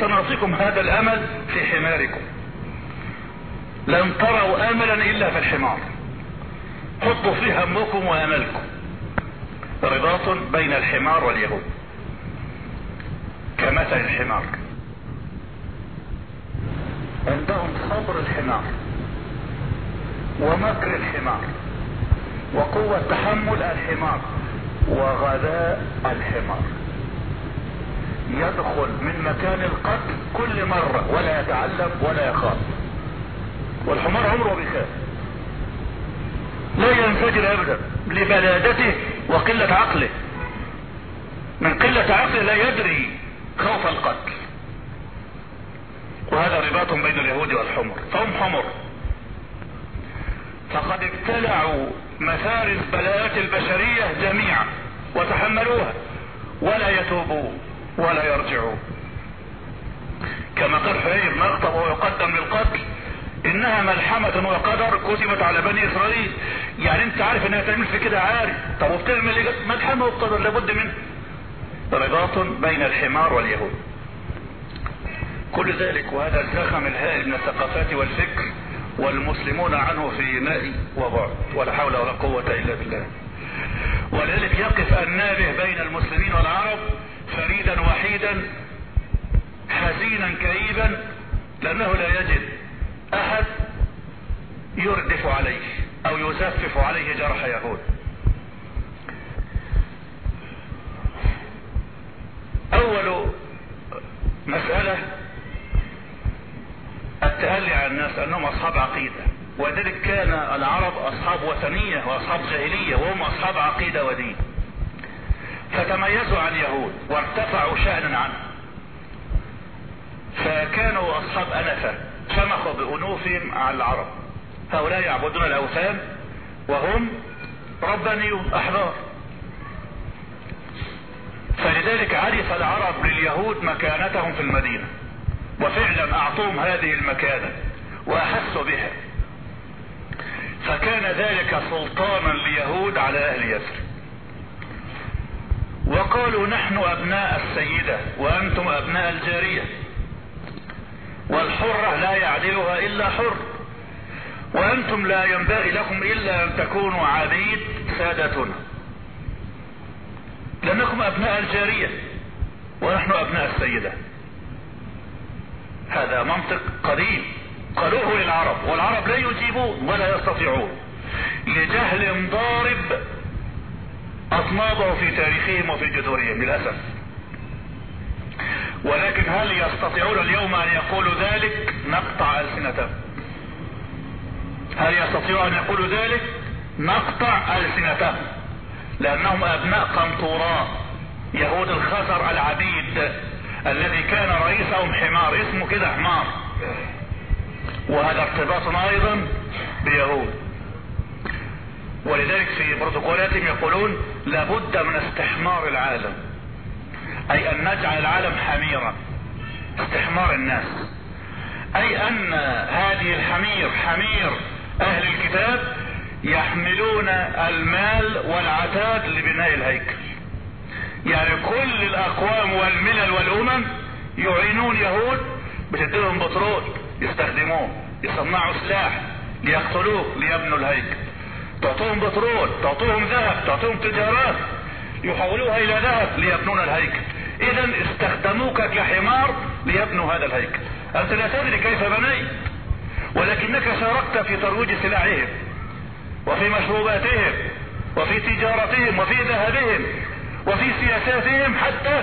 سنعطيكم هذا الأمل في حماركم. لن تروا أملا إلا في الحمار. حطوا فيه همكم وأملكم رباط بين الحمار واليهود. كمثل الحمار. عندهم صبر الحمار. ومكر الحمار. وقوة تحمل الحمار. وغباء الحمار. يدخل من مكان القتل كل مرة. ولا يتعلم ولا يخاف. والحمار عمره بيخاف. لا ينفجر أبدا لبلادته وقلة عقله. من قلة عقله لا يدري خوف القتل. وهذا رباط بين اليهود والحمر. فهم حمر. فقد ابتلعوا مفارس بلايات البشرية جميعا وتحملوها. ولا يتوبون ولا يرجعون كما قال حيي بن اخطب وهو يقدم للقتل إنها ملحمة وقدر كتبت على بني إسرائيل. يعني أنت عارف إنها تعمل في كده عارف. طب وبتعمل إيه؟ ملحمة وقدر لابد منه رباط بين الحمار واليهود. كل ذلك وهذا الزخم الهائل من الثقافات والفكر والمسلمون عنه في نأي وبعد. ولا حول ولا قوة إلا بالله. ولذلك يقف النابه بين المسلمين والعرب فريدا وحيدا حزينا كئيبا لأنه لا يجد أحد يردف عليه أو يزفف عليه جرح يهود. أول مسألة التألي على الناس أنهم أصحاب عقيدة وذلك كان العرب أصحاب وثنية وأصحاب جاهلية وهم أصحاب عقيدة ودين. فتميزوا عن اليهود وارتفعوا شأنا عنه فكانوا أصحاب أنفة. شمخوا بانوفهم على العرب. هؤلاء يعبدون الأوثان وهم ربانيون احرار فلذلك عرف العرب لليهود مكانتهم في المدينة وفعلا أعطوهم هذه المكانة وأحسوا بها. فكان ذلك سلطانا ليهود على أهل يثرب وقالوا نحن أبناء السيدة وأنتم أبناء الجارية. والحرة لا يعدلها إلا حر. وأنتم لا ينبغي لكم إلا أن تكونوا عبيد سادتنا. لأنكم أبناء الجارية ونحن أبناء السيدة. هذا منطق قديم. قالوه للعرب والعرب لا يجيبون ولا يستطيعون. لجهل ضارب اطنابه في تاريخهم وفي جذورهم للأسف. ولكن هل يستطيعون اليوم أن يقولوا ذلك؟ نقطع ألسنتهم. هل يستطيعون أن يقولوا ذلك؟ نقطع ألسنتهم. لأنهم أبناء قنطوراء يهود الخزر العبيد الذي كان رئيسهم حمار. اسمه كده حمار. وهذا ارتباط أيضا بيهود. ولذلك في بروتوكولاتهم يقولون لابد من استحمار العالم. أي أن نجعل العالم حميرا استحمار الناس. أي أن هذه الحمير حمير أهل الكتاب يحملون المال والعتاد لبناء الهيكل. يعني كل الأقوام والملل والأمم يعينون يهود بتديهم بترول يستخدموه يصنعوا سلاح ليقتلوه ليبنوا الهيكل. تعطوهم بترول تعطوهم ذهب تعطوهم تجارات يحولوها إلى ذهب ليبنون الهيكل. اذا استخدموك كحمار ليبنوا هذا الهيكل. أنت لا تدري كيف بنيت ولكنك شاركت في ترويج سلاحهم وفي مشروباتهم وفي تجارتهم وفي ذهبهم وفي سياساتهم حتى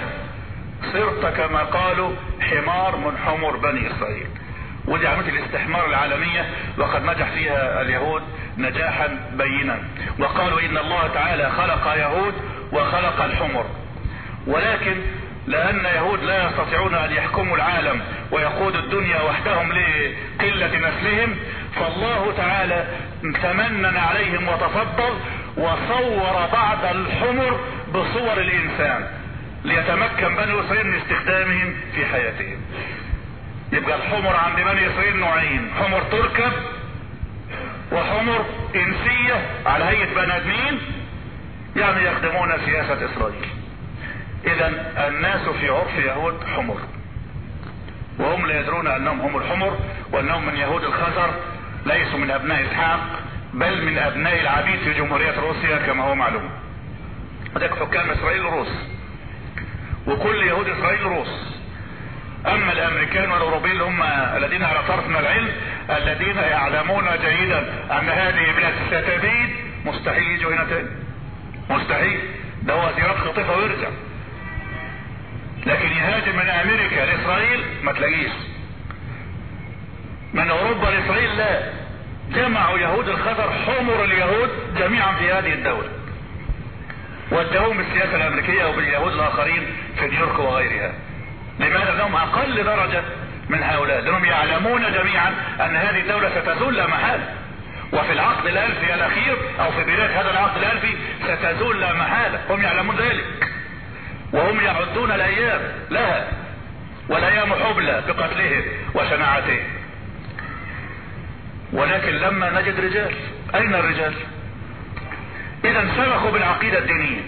صرت كما قالوا حمار من حمر بني إسرائيل. ودي عمليه الاستحمار العالمية وقد نجح فيها اليهود نجاحا بينا. وقالوا إن الله تعالى خلق يهود وخلق الحمر. ولكن لأن يهود لا يستطيعون أن يحكموا العالم ويقودوا الدنيا وحدهم لقلة نسلهم. فالله تعالى تمنن عليهم وتفضل وصور بعض الحمر بصور الإنسان ليتمكن بني إسرائيل من استخدامهم في حياتهم. يبقى الحمر عند بني إسرائيل نوعين حمر تركب وحمر إنسية على هيئة بني آدمين يعني يخدمون سياسة إسرائيل. اذا الناس في عرف يهود حمر. وهم لا يدرون أنهم هم الحمر وأنهم من يهود الخزر ليسوا من أبناء إسحاق بل من أبناء العبيد في جمهورية روسيا كما هو معلوم. هذاك حكام إسرائيل روس وكل يهود إسرائيل روس أما الأمريكان والأوروبيين هم الذين على طرف من العلم الذين يعلمون جيدا أن هذه بلاد ستبيد مستحيل يجوا هنا تاني. مستحيل. ده هو زيارات خطيفة ويرجع. لكن يهاجم من أمريكا لإسرائيل ما تلاقيش. من أوروبا لإسرائيل لا. جمعوا يهود الخزر حمر اليهود جميعا في هذه الدولة. وادوهم بالسياسة الأمريكية وباليهود الآخرين في نيويورك وغيرها. لماذا؟ لهم أقل درجة من هؤلاء. لأنهم يعلمون جميعا أن هذه الدولة ستزول لا محالة وفي العقد الألفي الأخير أو في بداية هذا العقد الألفي ستزول لا محالة هم يعلمون ذلك. وهم يعدون الأيام لها والأيام حبلى بقتلهم وشناعتهم. ولكن لما نجد رجال أين الرجال؟ إذا سبقوا بالعقيدة الدينية.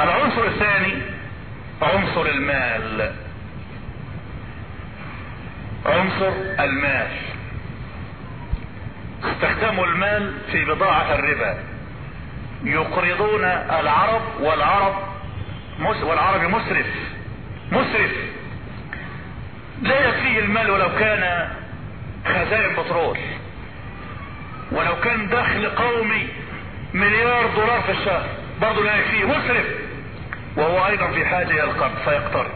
العنصر الثاني عنصر المال. عنصر المال. استخدموا المال في بضاعة الربا. يقرضون العرب والعرب والعربي مسرف مسرف لا يكفيه المال ولو كان خزائن بترول ولو كان دخل قومي مليار دولار في الشهر برضه لا يكفيه مسرف وهو أيضا في حاجة إلى القرض فيقترض.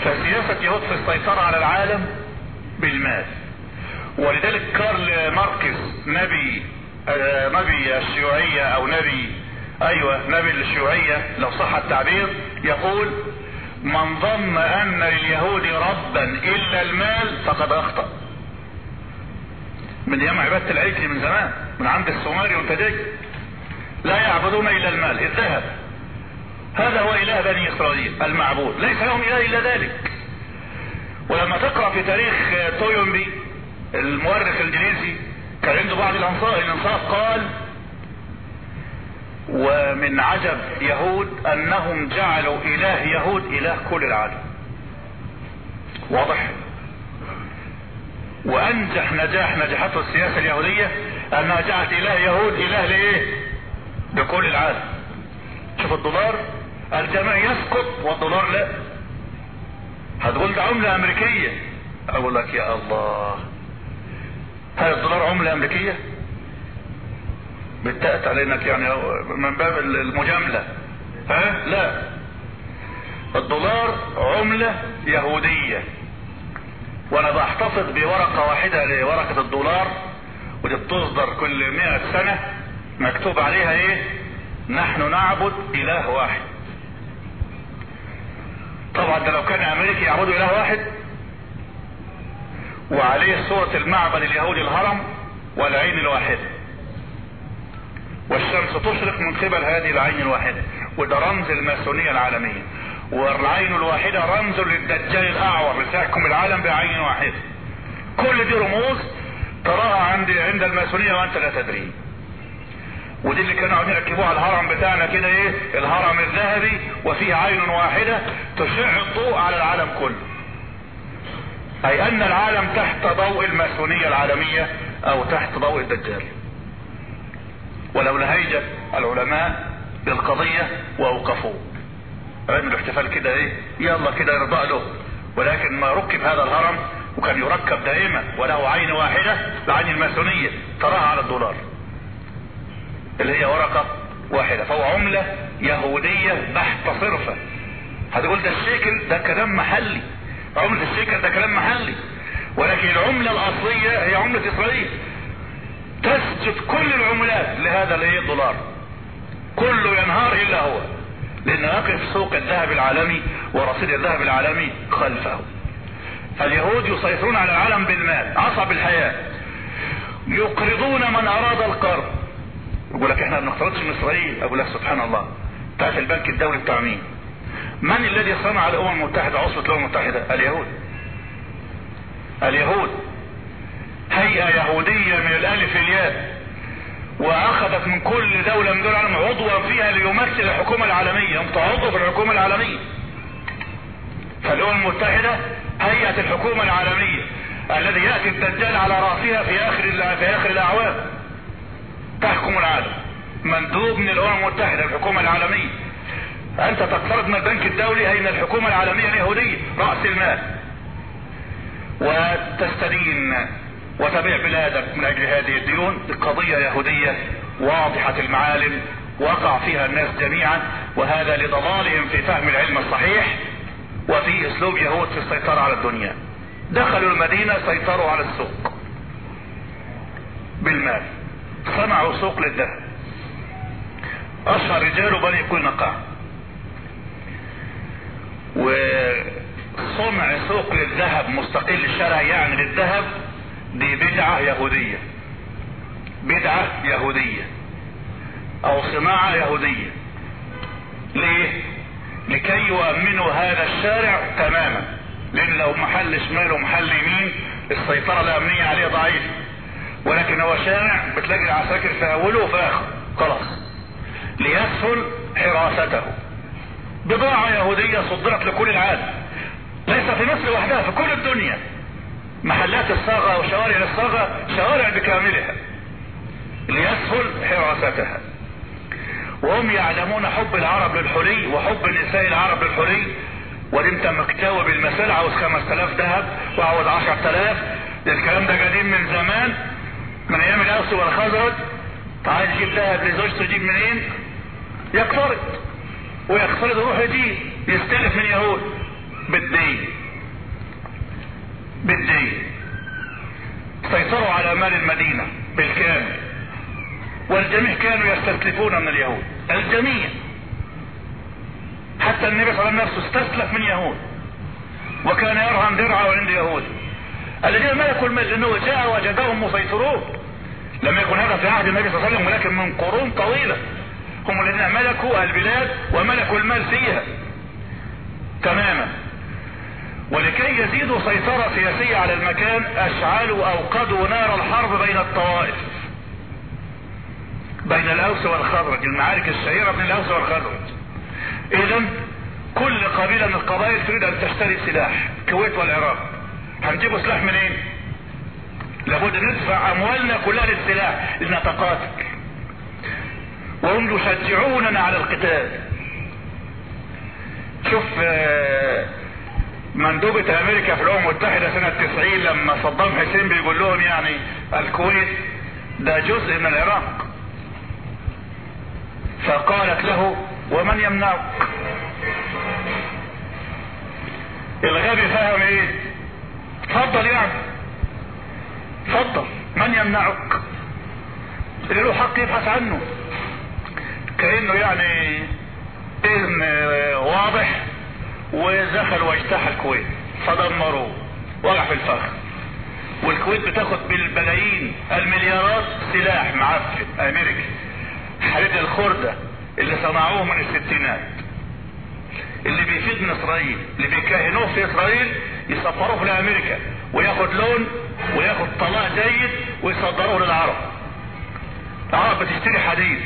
فسياسة يهود في السيطرة على العالم بالمال. ولذلك كارل ماركس نبي آه نبي الشيوعية أو نبي أيوه نبي الشيوعية لو صح التعبير يقول من ظن أن لليهود ربا إلا المال فقد أخطأ. من أيام عبادة العجل من زمان من عند السومري وانت جاي. لا يعبدون إلا المال الذهب. هذا هو إله بني إسرائيل المعبود. ليس لهم إله إلا ذلك. ولما تقرأ في تاريخ تويونبي المؤرخ الانجليزي كان عنده بعض الانصاف قال ومن عجب يهود أنهم جعلوا إله يهود إله كل العالم. واضح؟ وأنجح نجاح نجحته السياسة اليهودية أنها جعلت إله يهود إله لإيه؟ لكل العالم. شوف الدولار الجميع يسقط والدولار لا. هتقول ده عملة أمريكية. أقول لك يا الله هل الدولار عملة أمريكية؟ بتأت علينك يعني من باب المجاملة. ها؟ لا. الدولار عملة يهودية. وأنا بحتفظ بورقة واحدة لورقة الدولار ودي بتصدر كل مئة سنة. مكتوب عليها إيه؟ نحن نعبد إله واحد. طبعا ده لو كان أمريكي يعبدوا إله واحد؟ وعليه صورة المعبد اليهودي الهرم والعين الواحده والشمس تشرق من قبل هذه العين الواحدة وده رمز الماسونية العالمية. والعين الواحدة رمز للدجال الأعور لتحكم العالم بعين واحدة. كل دي رموز تراها عند عند الماسونية وأنت لا تدري. ودي اللي كانوا عاوزين يركبوها الهرم بتاعنا كده إيه؟ الهرم الذهبي وفيه عين واحدة تشع الضوء على العالم كله. أي أن العالم تحت ضوء الماسونية العالمية أو تحت ضوء الدجال. ولولا هيجة العلماء بالقضية وأوقفوه. عملوا الاحتفال كده إيه؟ يلا كده يرضى له. ولكن ما ركب هذا الهرم وكان يركب دائما وله عين واحدة العين الماسونية تراها على الدولار. اللي هي ورقة واحدة فهو عملة يهودية بحتة صرفة. هتقول ده الشيكل ده كلام محلي. عملة الشيكل ده كلام محلي. ولكن العملة الأصلية هي عملة إسرائيل. تسجد كل العملات لهذا الايه الدولار. كله ينهار إلا هو. لأن يقف سوق الذهب العالمي ورصيد الذهب العالمي خلفه. فاليهود يسيطرون على العالم بالمال عصب الحياة. يقرضون من أراد القرض. يقول لك إحنا ما بنقترضش من إسرائيل. أقول لك سبحان الله. بتاعت البنك الدولي بتاع مين؟ من الذي صنع الأمم المتحدة عصبة الأمم المتحدة؟ اليهود. اليهود. هيئة يهودية من الألف الياء وأخذت من كل دولة من دول العالم عضوا فيها ليمثل الحكومة العالمية انت عضو في الحكومة العالمية. فالأمم المتحدة هيئة الحكومة العالمية الذي يأتي الدجال على رأسها في آخر في آخر الأعوام. تحكم العالم. مندوب من الأمم المتحدة الحكومة العالمية. أنت تقترض من البنك الدولي أين الحكومة العالمية اليهودية؟ رأس المال. وتستدين وتبيع بلادك من أجل هذه الديون. قضية يهودية واضحة المعالم وقع فيها الناس جميعا وهذا لضلالهم في فهم العلم الصحيح وفي أسلوب يهود في السيطرة على الدنيا. دخلوا المدينة سيطروا على السوق بالمال. صنعوا سوق للذهب. أشهر رجال بني قينقاع وصنع سوق للذهب مستقل الشرع يعني للذهب. دي بدعة يهودية. بدعة يهودية. أو صناعة يهودية. ليه؟ لكي يؤمنوا هذا الشارع تماما. لأن لو محل شمال ومحل يمين السيطرة الأمنية عليه ضعيفة. ولكن هو شارع بتلاقي العساكر في أوله وفي آخره. خلاص. ليسهل حراسته. بضاعة يهودية صدرت لكل العالم. ليس في مصر وحدها في كل الدنيا. محلات الصاغة وشوارع الصاغة شوارع بكاملها ليسهل حراستها. وهم يعلمون حب العرب للحلي وحب النساء العرب للحلي. انت مكتاوي بالمثال عاوز 5000 ذهب وعاوز 10000 الكلام ده قديم من زمان من أيام الأوس والخزرج. تعال يجيب ذهب لزوجته يجيب منين؟ يقترض. ويقترض يروح يجيب يستلف من يهود. بالدين. بالدين سيطروا على مال المدينة بالكامل. والجميع كانوا يستسلفون من اليهود. الجميع. حتى النبي صلى الله عليه وسلم نفسه استسلف من يهود وكان يرهن درعه عند يهود الذين ملكوا لأنه جاء وجدهم مسيطرون. لم يكن هذا في عهد النبي صلى الله عليه وسلم ولكن من قرون طويلة. هم الذين ملكوا البلاد وملكوا المال فيها. تماما. ولكي يزيدوا سيطرة سياسية على المكان أشعلوا أوقدوا نار الحرب بين الطوائف. بين الأوس والخزرج المعارك الشهيرة بين الأوس والخزرج. اذا كل قبيلة من القبائل تريد أن تشتري سلاح الكويت والعراق. هنجيبوا سلاح منين؟ لابد ندفع أموالنا كلها للسلاح لنتقاتل وهم يشجعوننا على القتال. شوف مندوبة أمريكا في الأمم المتحدة سنة 90 لما صدام حسين بيقول لهم يعني الكويت ده جزء من العراق. فقالت له ومن يمنعك؟ الغبي فهم إيه؟ اتفضل يعني. اتفضل من يمنعك؟ اللي له حق يبحث عنه. كأنه يعني إذن واضح ودخل واجتاح الكويت. فدمروه وقع في الفخ. والكويت بتاخد بالبلايين المليارات سلاح معفن أمريكي. حديد الخردة اللي صنعوه من الستينات. اللي بيفيد من إسرائيل اللي بيكاهنوه في إسرائيل يسفروه لأمريكا. وياخد لون وياخد طلاء جيد ويصدروه للعرب. العرب بتشتري حديد.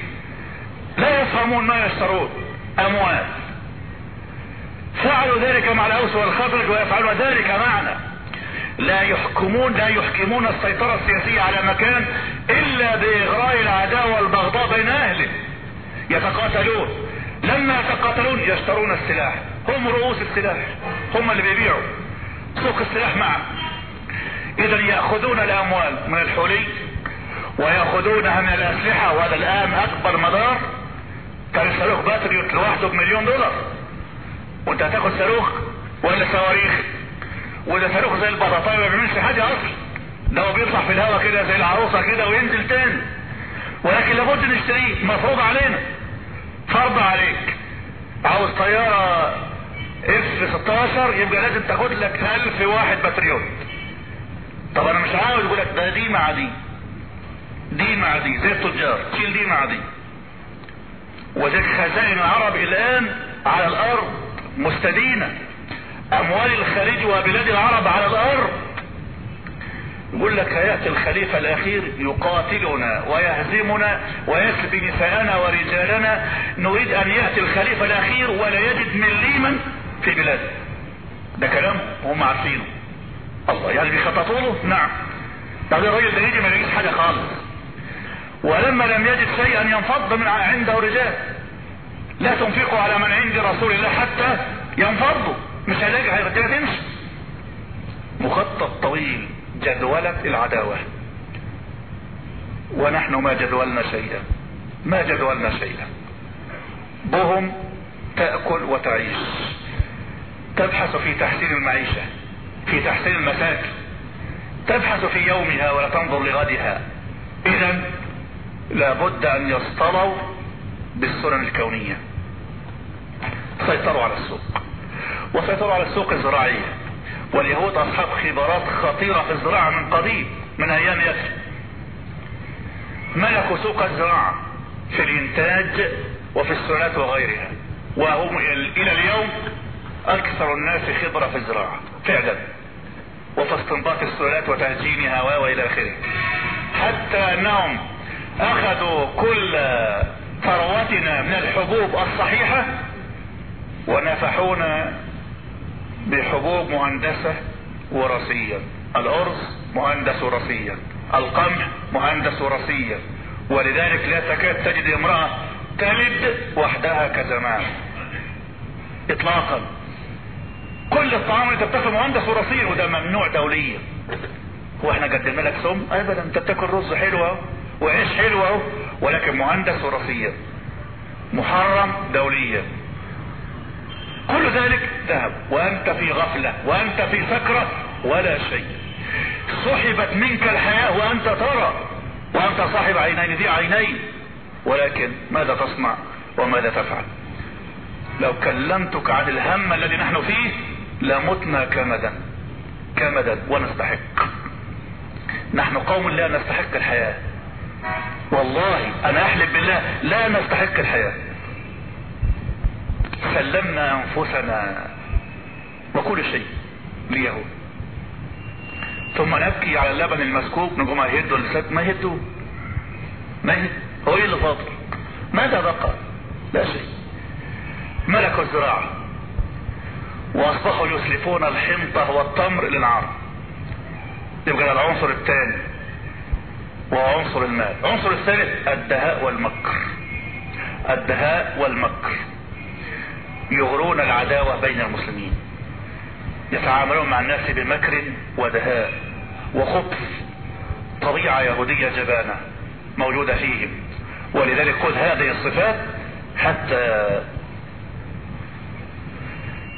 لا يفهمون ما يشترون. اموال فعلوا ذلك مع الأوس والخزرج ويفعلون ذلك معنا. لا يحكمون لا يحكمون السيطرة السياسية على مكان إلا بإغراء العداوة والبغضاء بين أهله. يتقاتلون. لما يتقاتلون يشترون السلاح. هم رؤوس السلاح. هم اللي بيبيعوا. سوق السلاح معا اذا يأخذون الأموال من الحلي ويأخذونها من الأسلحة. وهذا الآن أكبر مدار كان الصاروخ باتريوت لوحده بمليون دولار. وانت هتاخد صاروخ ولا صواريخ وده صاروخ زي البطاطاية ما بيعملش حاجة أصلا. ده هو بيطلع في الهواء كده زي العروسة كده وينزل تاني. ولكن لابد نشتريه مفروض علينا. فرض عليك عاوز طيارة F 16 يبقى لازم تاخد لك ألف واحد باتريوت. طب أنا مش عاوز أقول لك ده دي مع دي. دي مع دي زي التجار. تشيل دي مع دي. وذلك خزائن العرب الآن على الأرض مستدينة. أموال الخليج وبلاد العرب على الأرض. يقول لك هيأتي الخليفة الأخير يقاتلنا ويهزمنا ويسبي نساءنا ورجالنا. نريد أن يأتي الخليفة الأخير ولا يجد مليما في بلاده ده كلام هم عارفينه. الله يعني بيخططوا له؟ نعم. بعد الراجل ده يجي ما يلاقيش حاجة خالص؟ ولما لم يجد شيئا ينفض من عنده رجال. لا تنفقوا على من عند رسول الله حتى ينفضوا مش هيلاقي هيرجع تمشي. مخطط طويل جدولة العداوة. ونحن ما جدولنا شيئا. ما جدولنا شيئا. بهم تأكل وتعيش. تبحث في تحسين المعيشة في تحسين المساكن. تبحث في يومها ولا تنظر لغدها. اذا لابد أن يصطلوا بالسنن الكونية. سيطروا على السوق. وسيطروا على السوق الزراعية. واليهود أصحاب خبرات خطيرة في الزراعة من قديم من أيام يثرب ملكوا سوق الزراعة في الإنتاج وفي السنات وغيرها. وهم إلى اليوم أكثر الناس خبرة في الزراعة فعلا. وفي استنباط السلالات وتهجينها وإلى آخره. حتى أنهم أخذوا كل ثروتنا من الحبوب الصحيحة ونفحونا بحبوب مهندسة وراثيا الأرز مهندس وراثيا القمح مهندس وراثيا ولذلك لا تكاد تجد امرأة تلد وحدها كزمان اطلاقا. كل الطعام اللي تبتكر مهندس وراثيا وده ممنوع دوليا. هو إحنا قدمنا لك سم ابدا انت بتاكل رز حلو أهو وعيش حلو أهو ولكن مهندس وراثيا. محرم دوليا. ذلك ذهب. وأنت في غفلة وأنت في سكرة ولا شيء. سحبت منك الحياة وأنت ترى وأنت صاحب عينين ذي عينين. ولكن ماذا تصنع وماذا تفعل؟ لو كلمتك عن الهم الذي نحن فيه لمتنا كمدا كمدا ونستحق. نحن قوم لا نستحق الحياة. والله أنا أحلف بالله لا نستحق الحياة. سلمنا أنفسنا وكل شيء ليهود ثم نبكي على اللبن المسكوب نقوم يهدوا اللسان ما يهدوا ما يهد هو إيه اللي فاضل ماذا بقى؟ لا شيء. ملكوا الزراعة. وأصبحوا يسلفون الحنطة والتمر للعرب يبقى العنصر الثاني وهو عنصر المال. العنصر الثالث الدهاء والمكر. الدهاء والمكر. يغرون العداوة بين المسلمين. يتعاملون مع الناس بمكر ودهاء وخبث. طبيعة يهودية جبانة موجودة فيهم. ولذلك خذ هذه الصفات حتى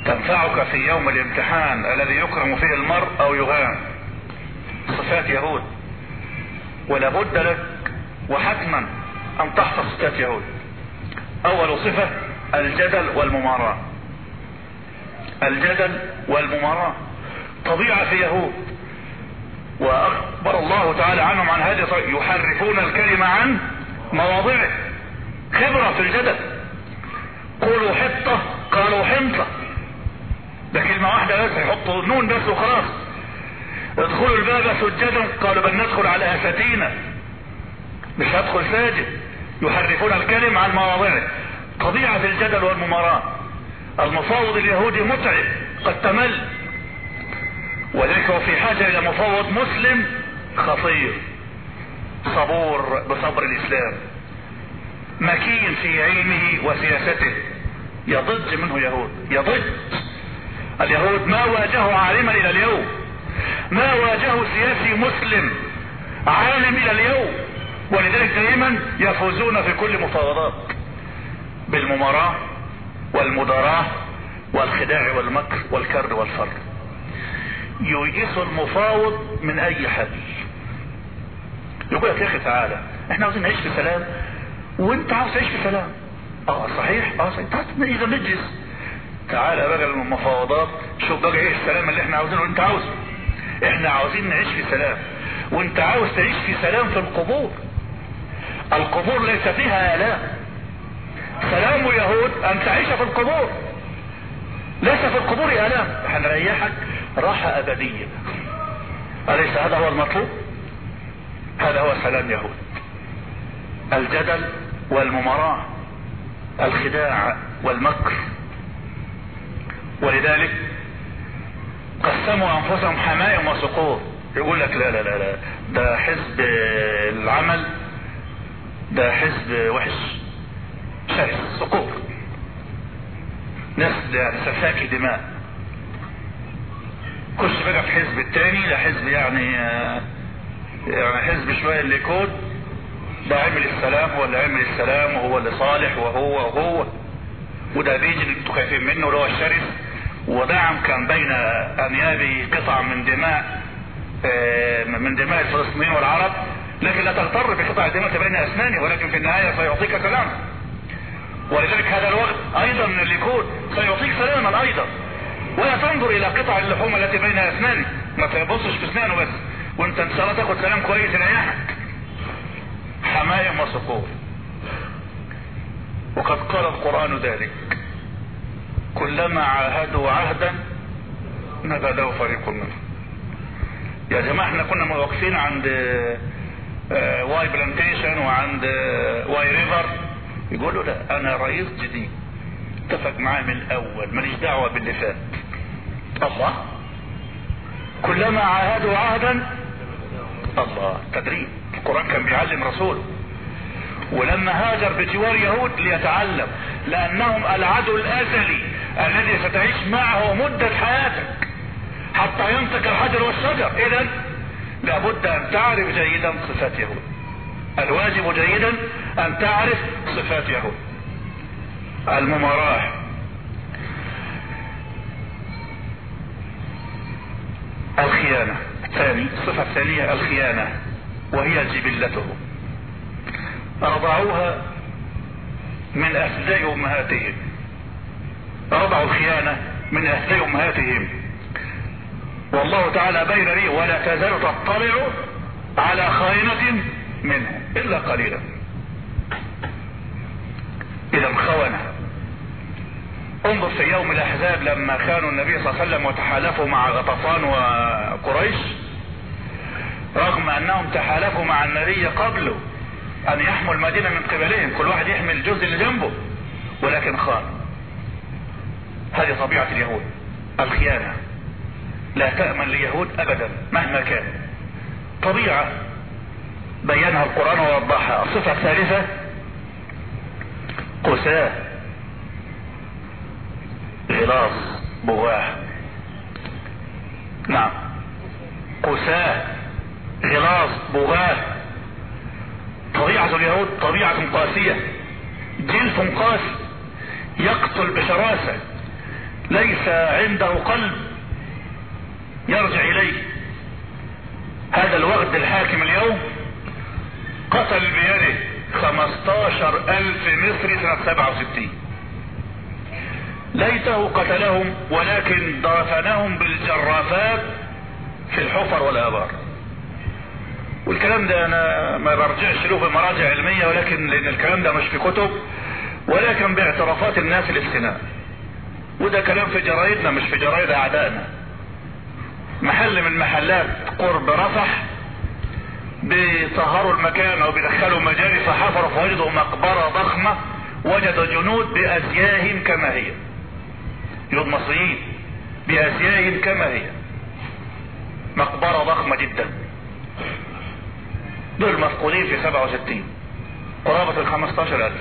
تنفعك في يوم الامتحان الذي يكرم فيه المرء أو يهان صفات يهود. ولا بد لك وحتما أن تحفظ صفات يهود. أول صفة الجدل والمماراة الجدل والمماراة طبيعة في يهود. وأخبر الله تعالى عنهم عن هذه يحرفون الكلمة عن مواضعه خبرة في الجدل. قولوا حطة قالوا حنطة. ده كلمة واحدة بس يحطوا نون بس وخلاص. ادخلوا الباب سجدا قالوا بل ندخل على اساتينا مش هدخل ساجد. يحرفون الكلم عن مواضعه طبيعة الجدل والمماراة. المفاوض اليهودي متعب قد تمل. ولذلك هو في حاجة إلى مفاوض مسلم خطير. صبور بصبر الإسلام. مكين في علمه وسياسته. يضج منه يهود. يضج. اليهود ما واجهوا عالما إلى اليوم. ما واجهوا سياسي مسلم عالم إلى اليوم. ولذلك دائما يفوزون في كل مفاوضات. بالمماراة والمداراة والخداع والمكر والكر والفر ييئس المفاوض من أي حل يقول لك يا أخي تعالى إحنا عاوزين نعيش في سلام وإنت عاوز تعيش في سلام. آه صحيح؟ آه صحيح. إذا نجلس تعالى بقى المفاوضات شوف بقى إيه السلام اللي إحنا عاوزينه وإنت عاوزه. إحنا عاوزين نعيش في سلام. وإنت عاوز تعيش في سلام في القبور. القبور ليس فيها آلام. سلام يهود أن تعيش في القبور. ليس في القبور الام هنريحك راحة أبدية؟ أليس هذا هو المطلوب؟ هذا هو سلام يهود الجدل والمماراة الخداع والمكر. ولذلك قسموا أنفسهم حمائم وصقور. يقول لك لا لا لا لا ده حزب العمل ده حزب وحش. شرس صقور. ناس سفاكي دماء. خش بقى في حزب التاني ده حزب يعني يعني حزب شوية الليكود ده عمل السلام اللي عمل السلام وهو اللي صالح وهو وهو. وده بيجي اللي أنتوا خايفين منه اللي هو الشرس. ودعم كان بين انياب قطع من دماء من دماء الفلسطينيين والعرب. لكن لا تغتر بقطع الدماء بين اسنانه ولكن في النهاية سيعطيك سلام ولذلك هذا الوقت أيضا من الليكود سيعطيك سلاما أيضا. ولا تنظر إلى قطع اللحوم التي بين اسنانه ما تبصش في اسنانه بس وأنت إن شاء الله تاخد سلام كويس يريحك حمايم وصقور وقد قال القرآن ذلك. كلما عاهدوا عهدا نبذه فريق منهم. يا جماعة إحنا كنا واقفين عند واي بلانتيشن وعند واي ريفر. يقولوا لا أنا رئيس جديد. اتفق معاه من الأول ماليش دعوة باللي فات. الله. كلما عاهدوا عهدا الله. تدريب. القرآن كان بيعلم رسوله ولما هاجر بجوار يهود ليتعلم لأنهم العدو الأزلي الذي ستعيش معه مدة حياتك حتى ينطق الحجر والشجر. اذا لابد أن تعرف جيدا صفات يهود. الواجب جيدا أن تعرف صفات يهود. المماراة. الخيانة. ثاني الصفة الثانية الخيانة وهي جبلته. رضعوها من أثداء أمهاتهم. رضعوا الخيانة من أثداء أمهاتهم. والله تعالى بين لي ولا تزال تطلع على خائنة منه إلا قليلا. إذا خونة. انظر في يوم الأحزاب لما كانوا النبي صلى الله عليه وسلم وتحالفوا مع غطفان وقريش رغم أنهم تحالفوا مع النبي قبله أن يحموا المدينة من قبلهم كل واحد يحمل الجزء اللي جنبه ولكن خان. هذه طبيعة اليهود. الخيانة. لا تأمن ليهود أبدا مهما كان. طبيعة بينها القرآن ووضحها. الصفة الثالثة قساة غلاظ بواه نعم. قساة غلاظ بواه طبيعة اليهود طبيعة قاسية. جلف قاسي يقتل بشراسة. ليس عنده قلب يرجع إليه. هذا الوغد الحاكم اليوم قتل بيده خمستاشر ألف مصري سنة سبعة وستين. ليته قتلهم ولكن دفنهم بالجرافات في الحفر والآبار. والكلام ده أنا ما برجعش له بمراجع علمية ولكن لأن الكلام ده مش في كتب ولكن باعترافات الناس الافتناء وده كلام في جرايدنا مش في جرايد أعدائنا. محل من محلات قرب رفح بيطهروا المكان أو بيدخلوا مجاري فحفروا فوجدوا مقبرة ضخمة وجدوا جنود بازيائهم كما هي. جنود مصريين بازيائهم كما هي. مقبرة ضخمة جدا. دول مفقودين في 67 قرابة ال 15000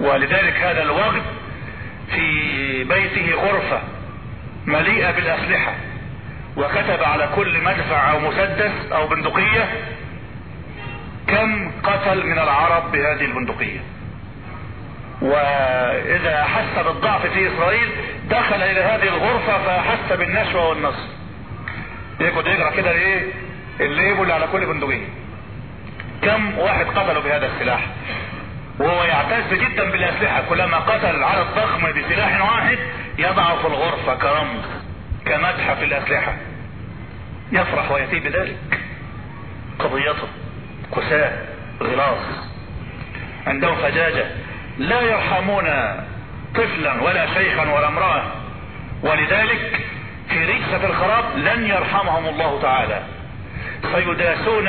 ولذلك هذا الوغد في بيته غرفة مليئة بالأسلحة. وكتب على كل مدفع أو مسدس أو بندقية كم قتل من العرب بهذه البندقية. وإذا أحس بالضعف في إسرائيل دخل إلى هذه الغرفة فأحس بالنشوة والنصر. يقعد يقرأ كده إيه؟ الليبل على كل بندقية. كم واحد قتلوا بهذا السلاح؟ وهو يعتز جدا بالأسلحة. كلما قتل عدد ضخم بسلاح واحد يضعه في الغرفة كرمز. كمتحف الأسلحة. يفرح ويتي بذلك. قضيته كساة غلاظ. عندهم فجاجة لا يرحمون طفلا ولا شيخا ولا امرأة. ولذلك في رجسة الخراب لن يرحمهم الله تعالى. فيداسون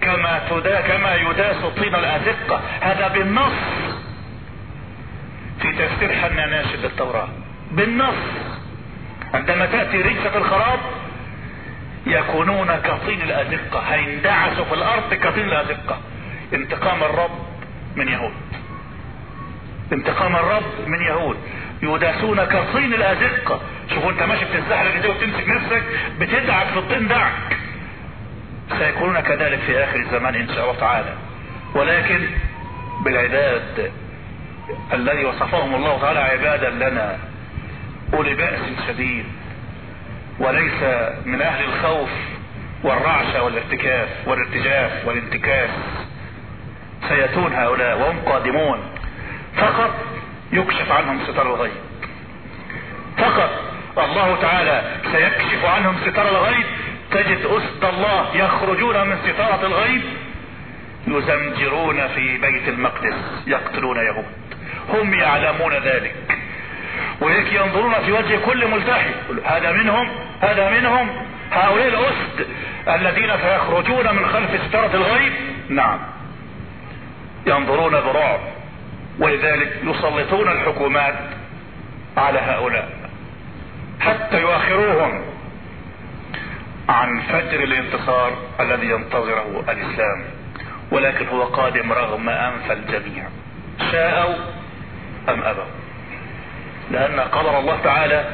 كما تدا كما يداس طين الازقة هذا بالنص. في تفسير حنا ناشد التوراة بالنص. عندما تأتي رجسة الخراب يكونون كطين الازقة هيندعسوا في الأرض كطين الازقة انتقام الرب من يهود. انتقام الرب من يهود. يداسون كطين الازقة شوفوا انت ماشي بتتزحلق إزاي وتمسك نفسك بتدعك في الطين دعك. سيكونون كذلك في آخر الزمان إن شاء الله تعالى. ولكن بالعباد الذي وصفهم الله تعالى عبادا لنا اولي بأس شديد وليس من أهل الخوف والرعشة والارتكاف والارتجاف والانتكاس. سيأتون هؤلاء وهم قادمون. فقط يكشف عنهم ستار الغيب. فقط الله تعالى سيكشف عنهم ستار الغيب. تجد أسد الله يخرجون من ستارة الغيب. يزمجرون في بيت المقدس يقتلون يهود. هم يعلمون ذلك. وهيك ينظرون في وجه كل ملتحي هذا منهم هذا منهم. هؤلاء الأسد الذين سيخرجون من خلف ستارة الغيب. نعم. ينظرون برعب ولذلك يسلطون الحكومات على هؤلاء. حتى يؤخروهم عن فجر الانتصار الذي ينتظره الإسلام. ولكن هو قادم رغم أنف الجميع. شاءوا أم أبوا. لأن قدر الله تعالى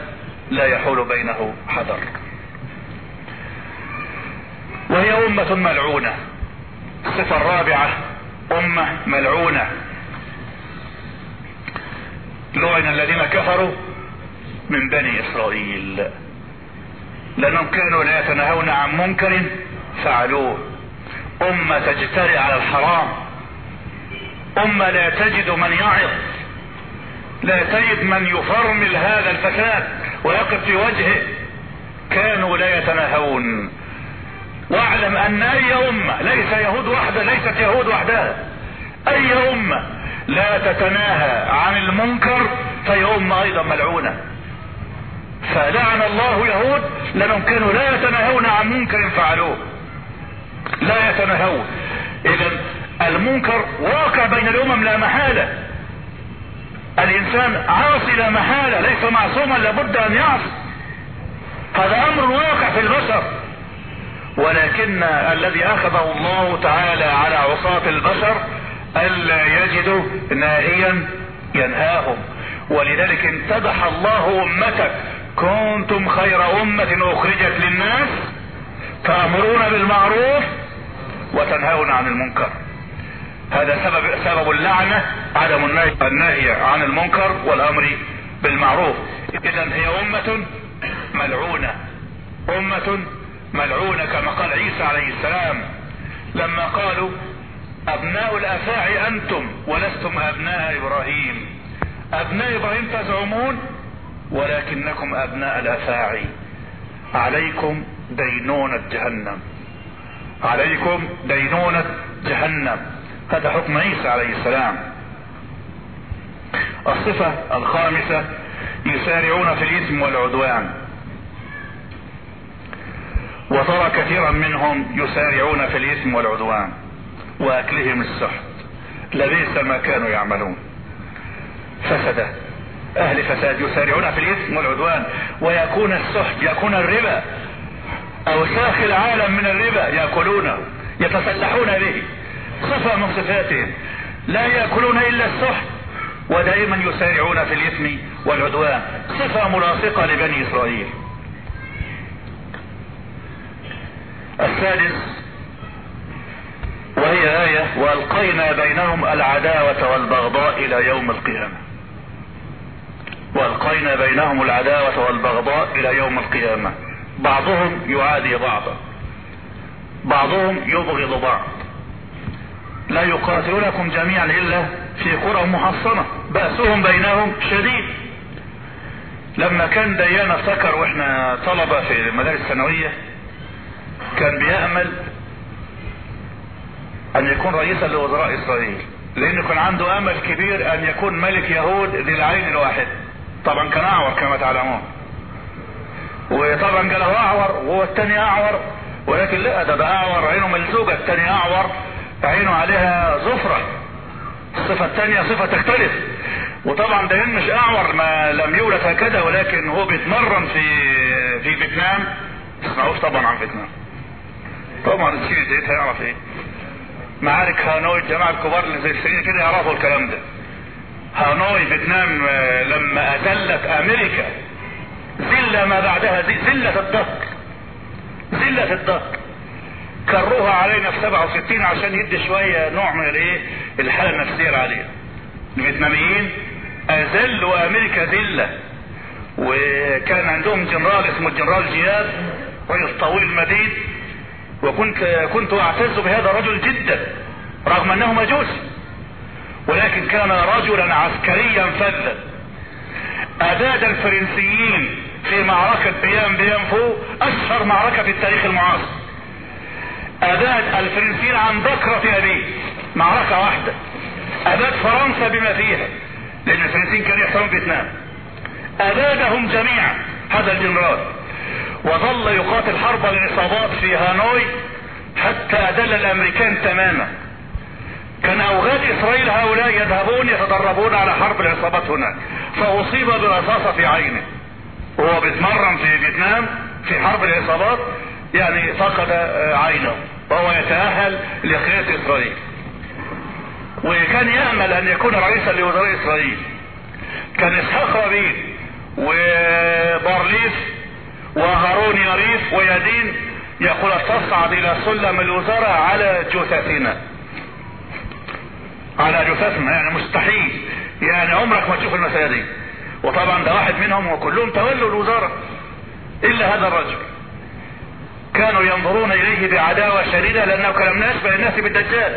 لا يحول بينه حذر. وهي أمة ملعونة. الصفة الرابعة أمة ملعونة. لعن الذين كفروا من بني إسرائيل. لأنهم كانوا لا يتناهون عن منكر فعلوه. أمة تجترئ على الحرام. أمة لا تجد من يعظ. لا تجد من يفرمل هذا الفساد ويقف في وجهه. كانوا لا يتناهون. واعلم أن أي أمة ليس يهود وحده ليست يهود وحدها. أي أمة لا تتناهى عن المنكر فهي أمة أيضا ملعونة. فلعن الله يهود لأنهم كانوا لا يتناهون عن منكر فعلوه. لا يتناهون. اذا المنكر واقع بين الأمم لا محالة. الإنسان عاصي لا محالة ليس معصوما لابد أن يعصي. هذا أمر واقع في البشر. ولكن الذي أخذه الله تعالى على عصاة البشر الا يجدوا ناهيا ينهاهم. ولذلك امتدح الله أمتك. كنتم خير أمة أخرجت للناس تأمرون بالمعروف وتنهون عن المنكر. هذا سبب سبب اللعنة عدم النهي عن المنكر والأمر بالمعروف. اذا هي أمة ملعونة. أمة ملعونة كما قال عيسى عليه السلام لما قالوا أبناء الافاعي أنتم ولستم أبناء إبراهيم. أبناء إبراهيم تزعمون ولكنكم أبناء الافاعي عليكم دينونة جهنم عليكم دينونة جهنم هذا حكم عيسى عليه السلام. الصفة الخامسة يسارعون في الإثم والعدوان. وترى كثيرا منهم يسارعون في الإثم والعدوان وأكلهم السحت. لبئس ما كانوا يعملون. فسد أهل فساد يسارعون في الإثم والعدوان ويكون السحت يكون الربا. اوساخ العالم من الربا يأكلونه يتسلحون به. صفة من صفاتهم. لا يأكلون إلا السحت. ودائما يسارعون في الإثم والعدوان. صفة ملاصقة لبني إسرائيل. السادس وهي آية وألقينا بينهم العداوة والبغضاء إلى يوم القيامة. وألقينا بينهم العداوة والبغضاء إلى يوم القيامة. بعضهم يعادي بعضا. بعضهم يبغض بعض. لا يقاتلونكم جميعا إلا في قرى محصنة بأسهم بينهم شديد. لما كان ديانا افتكر وإحنا طلبة في المدارس الثانوية كان بيأمل أن يكون رئيسا لوزراء إسرائيل لأنه كان عنده أمل كبير أن يكون ملك يهود ذي العين الواحد. طبعا كان أعور كما تعلمون. وطبعا قال هو أعور وهو الثاني أعور ولكن لا ده ده أعور عينه ملزوجه الثاني أعور عينه عليها زفرة. الصفه الثانية صفة تختلف. وطبعا ده مش أعور ما لم يولد هكذا ولكن هو بيتمرن في في فيتنام. تسمعوش طبعا عن فيتنام. طبعا السيري ديت هيعرف إيه؟ معارك هانوي الجماعة الكبار اللي زي السيرين كده يعرفوا الكلام ده. هانوي فيتنام لما اذلت أمريكا ذلة ما بعدها ذلة الدهر ذلة الدهر كروها علينا في 67 عشان يدي شوية نوع من الإيه؟ الحالة النفسية العالية الفيتناميين اذلوا أمريكا ذلة. وكان عندهم جنرال اسمه الجنرال جياب رجل طويل مديد وكنت كنت أعتز بهذا الرجل جدا رغم أنه مجوسي ولكن كان رجلا عسكريا فذا. اباد الفرنسيين في معركة بيان بيان فو أشهر معركة في التاريخ المعاصر. أباد الفرنسيين عن بكرة ابيه معركة واحدة. أباد فرنسا بما فيها لأن الفرنسيين كانوا يحترمون فيتنام. أبادهم جميعا هذا الجنرال وظل يقاتل حرب العصابات في هانوي حتى أدل الأمريكان تماما. كان أوغاد إسرائيل هؤلاء يذهبون يتدربون على حرب العصابات هناك. فأصيب برصاصة في عينه. وهو بيتمرن في فيتنام في حرب العصابات. يعني فقد عينه وهو يتأهل لقيادة إسرائيل. وكان يأمل أن يكون رئيسا لوزراء إسرائيل. كان إسحاق رابين وبارليف وهارون يريف ويدين يقول تصعد إلى سلم الوزراء على جثثنا. على جثثنا يعني مستحيل. يعني عمرك ما تشوف المسألة دي وطبعا ده واحد منهم وكلهم تولوا الوزارة إلا هذا الرجل. كانوا ينظرون إليه بعداوة شديدة لأنه كان من اشبه الناس بالدجال.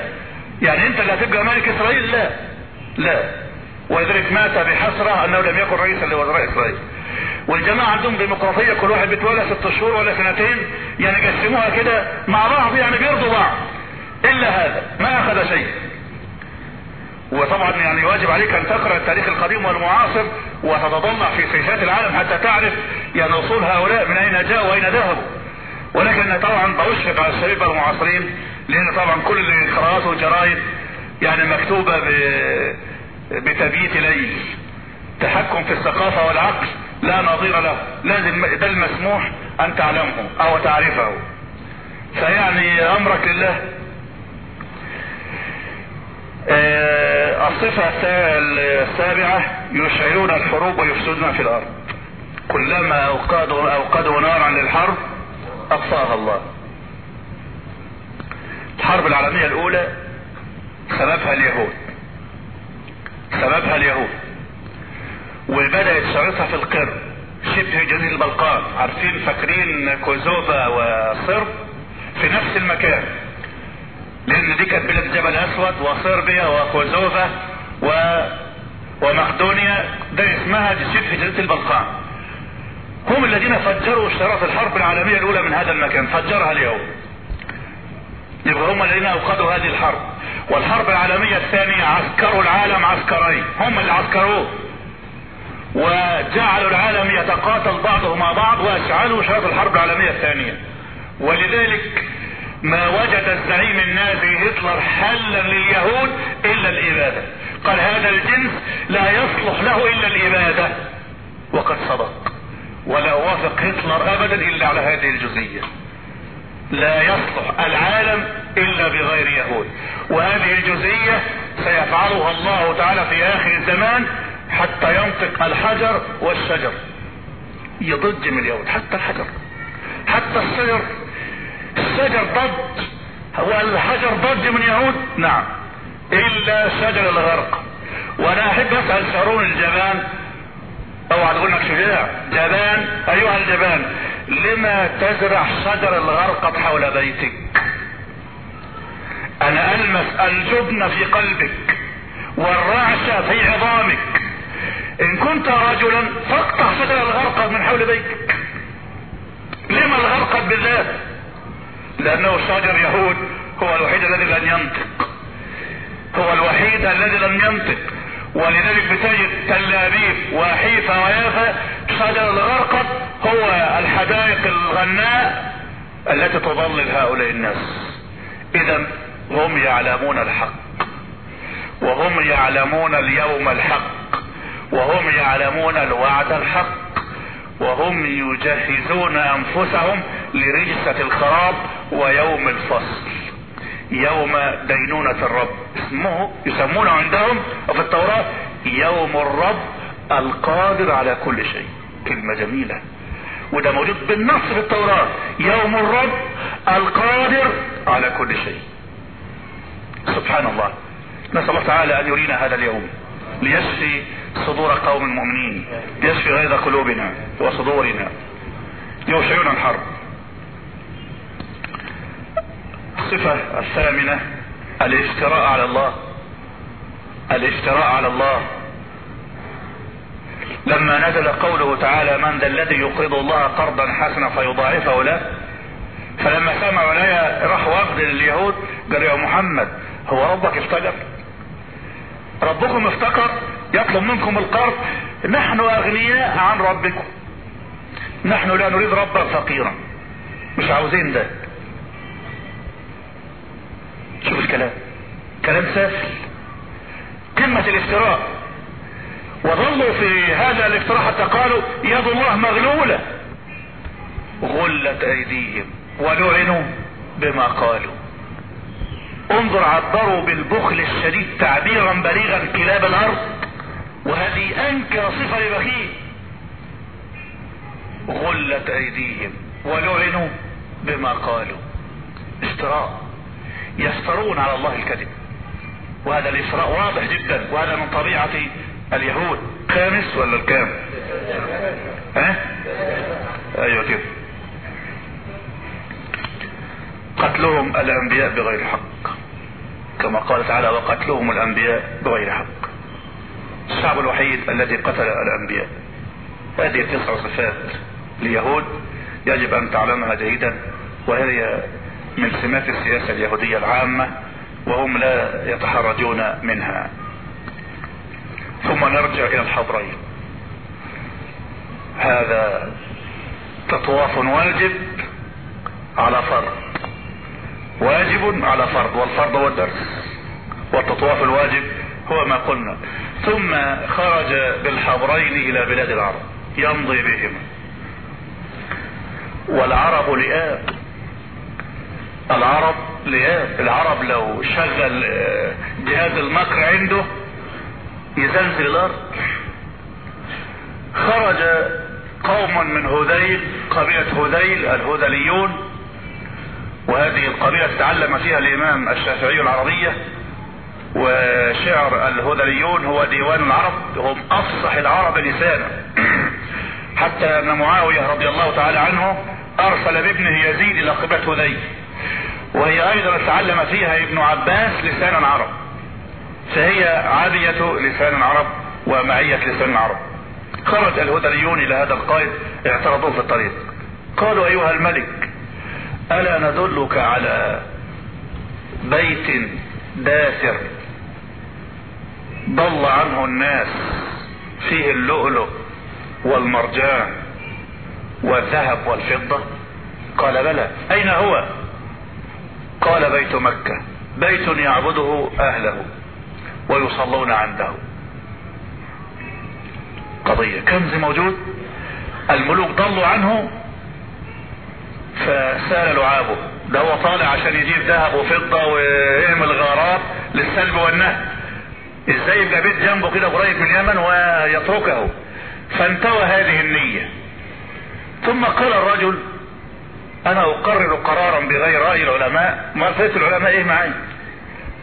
يعني أنت اللي هتبقى ملك إسرائيل؟ لا. لا. ولذلك مات بحسرة أنه لم يكن رئيسا لوزراء إسرائيل. والجماعة عندهم ديمقراطية كل واحد بيتولى ست شهور ولا سنتين. يعني قسموها كده مع بعض يعني بيرضوا بعض. إلا هذا ما أخذ شيء. وطبعا يعني واجب عليك أن تقرأ التاريخ القديم والمعاصر وتتطلع في سياسات العالم حتى تعرف يعني أصول هؤلاء من أين جاءوا وأين ذهبوا. ولكن طبعا بشفق على الشباب المعاصرين لأن طبعا كل اللي قراءاته الجرايد يعني مكتوبة ب... بتبييت ليل تحكم في الثقافة والعقل لا نظير له. لازم ده المسموح أن تعلمه أو تعرفه. فيعني أمرك لله. آه، الصفة السابعة يشعلون الحروب ويفسدون في الأرض. كلما أوقدوا, أوقدوا نارا للحرب أطفاها الله. الحرب العالمية الأولى سببها اليهود. سببها اليهود. وبدأت شعرتها في القرب شبه جزيرة البلقان. عارفين فاكرين كوزوفا وصرب؟ في نفس المكان. لأن دي كانت بلاد جبل اسود وصربيا وكوزوفا و ومقدونيا. ده اسمها شبه جزيرة البلقان. هم الذين فجروا شرف الحرب العالمية الأولى من هذا المكان فجرها اليهود يبقى هم الذين أوقدوا هذه الحرب. والحرب العالمية الثانية عسكروا العالم عسكرين هم اللي عسكروه. وجعلوا العالم يتقاتل بعضه مع بعض واشعلوا شرف الحرب العالمية الثانية. ولذلك ما وجد الزعيم النازي هتلر حلا لليهود إلا الإبادة. قال هذا الجنس لا يصلح له إلا الإبادة. وقد صدق. ولا وافق هتلر ابدا إلا على هذه الجزئية. لا يصلح العالم إلا بغير يهود. وهذه الجزئية سيفعلها الله تعالى في آخر الزمان حتى ينطق الحجر والشجر. يضج من اليهود حتى الحجر. حتى الشجر. الشجر ضج. هو الحجر ضج من يهود؟ نعم. إلا شجر الغرق. وأنا أحب أسأل شارون الجبان اوعى تقول انك شجاع جبان. أيها الجبان لما تزرع شجر الغرقد حول بيتك؟ أنا ألمس الجبن في قلبك والرعش في عظامك. إن كنت رجلا فاقطع شجر الغرقد من حول بيتك. لما الغرقد بالذات؟ لأنه شجر يهود هو الوحيد الذي لن ينطق. هو الوحيد الذي لم ينطق. ولذلك بتجد تل ابيب وحيفا ويافا شجر الغرقد هو الحدائق الغناء التي تضلل هؤلاء الناس. إذا هم يعلمون الحق وهم يعلمون اليوم الحق وهم يعلمون الوعد الحق وهم يجهزون أنفسهم لرجسة الخراب ويوم الفصل. يوم دينونة الرب. اسمه يسمونه عندهم في التوراة يوم الرب القادر على كل شيء. كلمة جميلة. وده موجود بالنص في التوراة. يوم الرب القادر على كل شيء. سبحان الله. نسأل الله تعالى أن يرينا هذا اليوم. ليشفي صدور قوم مؤمنين ليشفي غيظ قلوبنا وصدورنا. يوشعون الحرب. الصفة الثامنة الافتراء على الله. الافتراء على الله. لما نزل قوله تعالى من ذا الذي يقرض الله قرضا حسنا فيضاعفه له. فلما سمعوا الآية راح وفد لليهود قال يا محمد هو ربك افتقر. ربكم افتقر؟ يطلب منكم القرض؟ نحن أغنياء عن ربكم. نحن لا نريد ربا فقيرا. مش عاوزين ده. شوف الكلام. كلام سافل قمة الافتراء. وظلوا في هذا الافتراء حتى قالوا يد الله مغلولة. غلت أيديهم ولعنوا بما قالوا. انظر عبروا بالبخل الشديد تعبيرا بليغا كلاب الأرض. وهذه أنكر صفة لبخيل. غلت أيديهم ولعنوا بما قالوا. افتراء. يفترون على الله الكذب. وهذا الافتراء واضح جدا. وهذا من طبيعة اليهود. خامس ولا الكام؟ ها؟ أيوه كده قتلهم الأنبياء بغير حق. كما قال تعالى وقتلهم الأنبياء بغير حق. الشعب الوحيد الذي قتل الأنبياء. هذه تسع صفات ليهود يجب أن تعلمها جيدا. وهي من سمات السياسة اليهودية العامة وهم لا يتحرجون منها. ثم نرجع إلى الحضرين هذا تطواف واجب على فرض. واجب على فرض والفرض هو الدرس. والتطواف الواجب هو ما قلنا. ثم خرج بالحضرين إلى بلاد العرب يمضي بهما والعرب لئام العرب العرب لو شغل جهاز المكر عنده يزلزل الأرض. خرج قوم من هذيل قبيلة هذيل الهذليون وهذه القبيلة تعلم فيها الإمام الشافعي العربية وشعر الهذليون هو ديوان العرب هم أفصح العرب لسانا حتى أن معاوية رضي الله تعالى عنه أرسل بابنه يزيد إلى قبلة هذيل. وهي أيضا تعلم فيها ابن عباس لسان العرب. فهي عادية لسان العرب ومعية لسان العرب. خرج الهدريون إلى هذا القائد اعترضوه في الطريق. قالوا أيها الملك ألا ندلك على بيت داسر ضل عنه الناس فيه اللؤلؤ والمرجان والذهب والفضة؟ قال بلى أين هو؟ قال بيت مكة. بيت يعبده أهله ويصلون عنده. قضية. كنز موجود. الملوك ضلوا عنه فسال لعابه. ده هو طالع عشان يجيب ذهب وفضة ويعمل غارات للسلب والنهب. إزاي يبقى بيت جنبه كده قريب من اليمن ويتركه؟ فانتوى هذه النية. ثم قال الرجل أنا أقرر قرارا بغير رأي العلماء ما فات العلماء إيه معي؟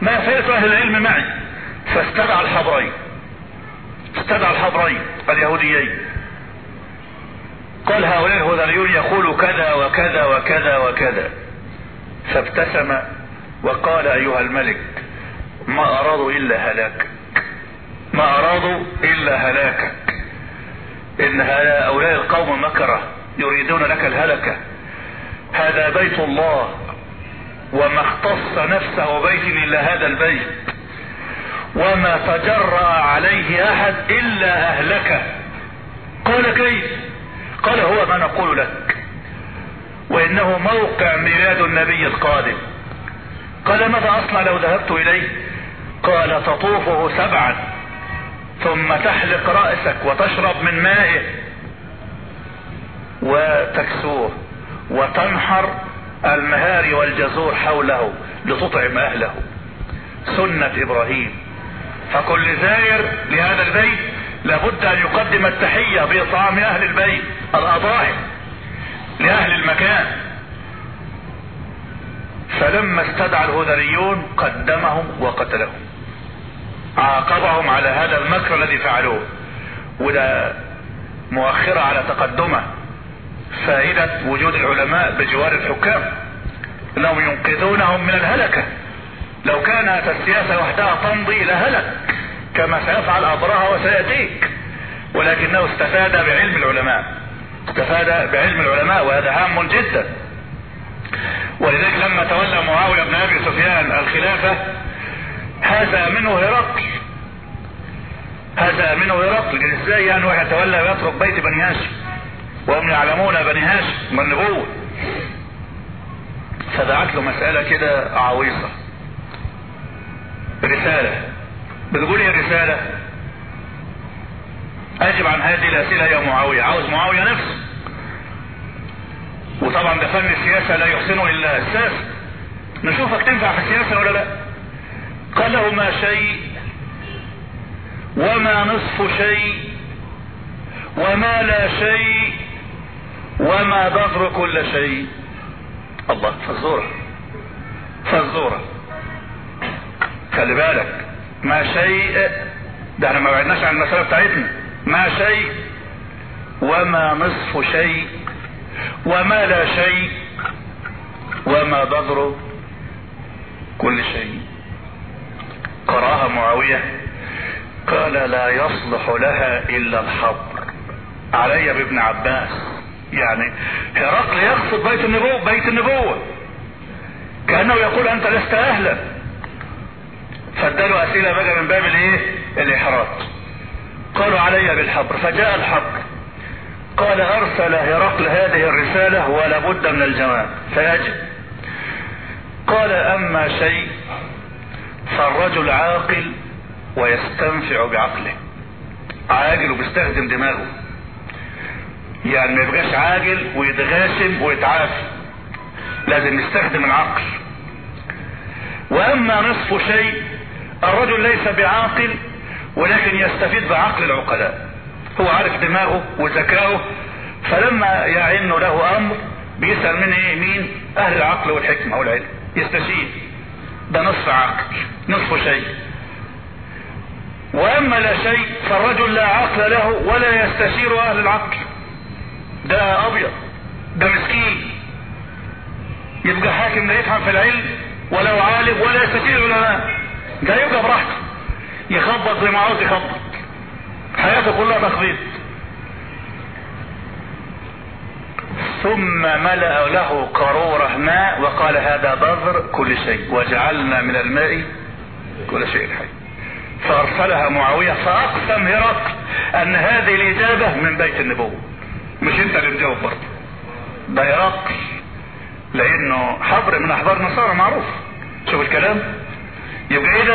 ما فات أهل العلم معي. فاستدعى الحبرين. استدعى الحبرين اليهوديين. قال هؤلاء الهذليون يقول كذا وكذا وكذا وكذا. فابتسم وقال أيها الملك ما ارادوا إلا هلاكك. ما ارادوا إلا هلاكك. إن هؤلاء القوم مكرة يريدون لك الهلكة. هذا بيت الله وما اختص نفسه بيت إلا هذا البيت. وما تجرأ عليه أحد إلا أهلكه. قال كيف؟ قال هو ما نقول لك. وإنه موقع ميلاد النبي القادم. قال ماذا أصنع لو ذهبت إليه؟ قال تطوفه سبعا ثم تحلق رأسك وتشرب من مائه. وتكسوه. وتنحر المهار والجزور حوله لتطعم أهله. سنة إبراهيم. فكل زائر لهذا البيت لابد أن يقدم التحية بإطعام أهل البيت الأضاحي لأهل المكان. فلما استدعى الهذليون قدمهم وقتلهم. عاقبهم على هذا المكر الذي فعلوه. وده مؤخرة على تقدمه. فائدة وجود العلماء بجوار الحكام انهم ينقذونهم من الهلكة. لو كانت السياسة وحدها تمضي لهلك كما سيفعل ابرهة وسيأتيك. ولكنه استفاد بعلم العلماء. استفاد بعلم العلماء وهذا هام جدا. ولذلك لما تولى معاوية بن أبي سفيان الخلافة هذا منه هرقل. هذا منه هرقل. إزاي يعني واحد يتولى ويترك بيت بني هاشم؟ وهم يعلمون بني هاشم والنبوة فدعت له مسألة كده عويصة. رسالة. بتقول إيه الرسالة؟ أجب عن هذه الأسئلة يا معاوية. عاوز معاوية نفسه. وطبعا ده فن السياسة لا يحسنه إلا الساس نشوفك تنفع في السياسة ولا لا؟ قال له ما شيء وما نصف شيء وما لا شيء وما ضر كل شيء. الله فزورة. فزورة. خلي بالك. ما شيء ده إحنا ما بعدناش عن المسألة بتاعتنا. ما شيء. وما نصف شيء. وما لا شيء. وما بذر كل شيء. قرأها معاوية. قال لا يصلح لها إلا الحبر. علي بابن عباس. يعني هرقل يقصد بيت النبوة بيت النبوة. كأنه يقول أنت لست أهلا. فاداله أسئلة بقى من باب الإيه؟ الإحراج. قالوا علي بالحبر فجاء الحبر قال أرسل هرقل هذه الرسالة ولا بد من الجواب فيجب. قال أما شيء فالرجل عاقل ويستنفع بعقله. عاقل وبيستخدم دماغه. يعني ما يبقاش عاجل ويتغاشم ويتعافى لازم يستخدم العقل. وأما نصف شيء الرجل ليس بعاقل ولكن يستفيد بعقل العقلاء. هو عارف دماغه وذكاؤه فلما يعن له أمر بيسأل من إيه؟ مين؟ أهل العقل والحكمة والعلم. يستشير. ده نصف عقل نصف شيء. وأما لا شيء فالرجل لا عقل له ولا يستشير أهل العقل. ده أبيض ده مسكين. يبقى حاكم لا يفهم في العلم ولا عالم ولا يستشير العلماء ده يبقى براحته. يخبط زي ما عاوز يخبط. حياته كلها تخبيط. ثم ملأ له قارورة ماء وقال هذا بذر كل شيء. وجعلنا من الماء كل شيء حي. فأرسلها معاوية فأقسم هرقل أن هذه الإجابة من بيت النبوة. مش انت اللي بتجاوب برضه. ده هرقل لأنه حبر من أحبار النصارى معروف. شوف الكلام. يبقى اذا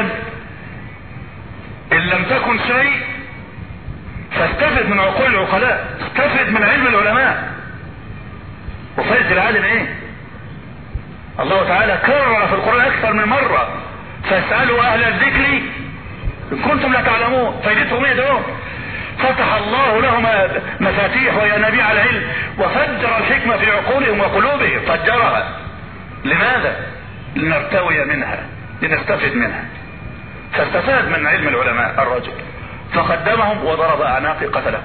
إن لم تكن شيء فاستفد من عقول العقلاء استفد من علم العلماء. وفائدة العالم إيه؟ الله تعالى كرر في القرآن أكثر من مرة. فاسألوا أهل الذكر إن كنتم لا تعلمون. فائدتهم إيه دول فتح الله لهم مفاتيح وينابيع العلم وفجر الحكمة في عقولهم وقلوبهم فجرها. لماذا؟ لنرتوي منها لنستفد منها. فاستفاد من علم العلماء الرجل. فقدمهم وضرب أعناق قتلهم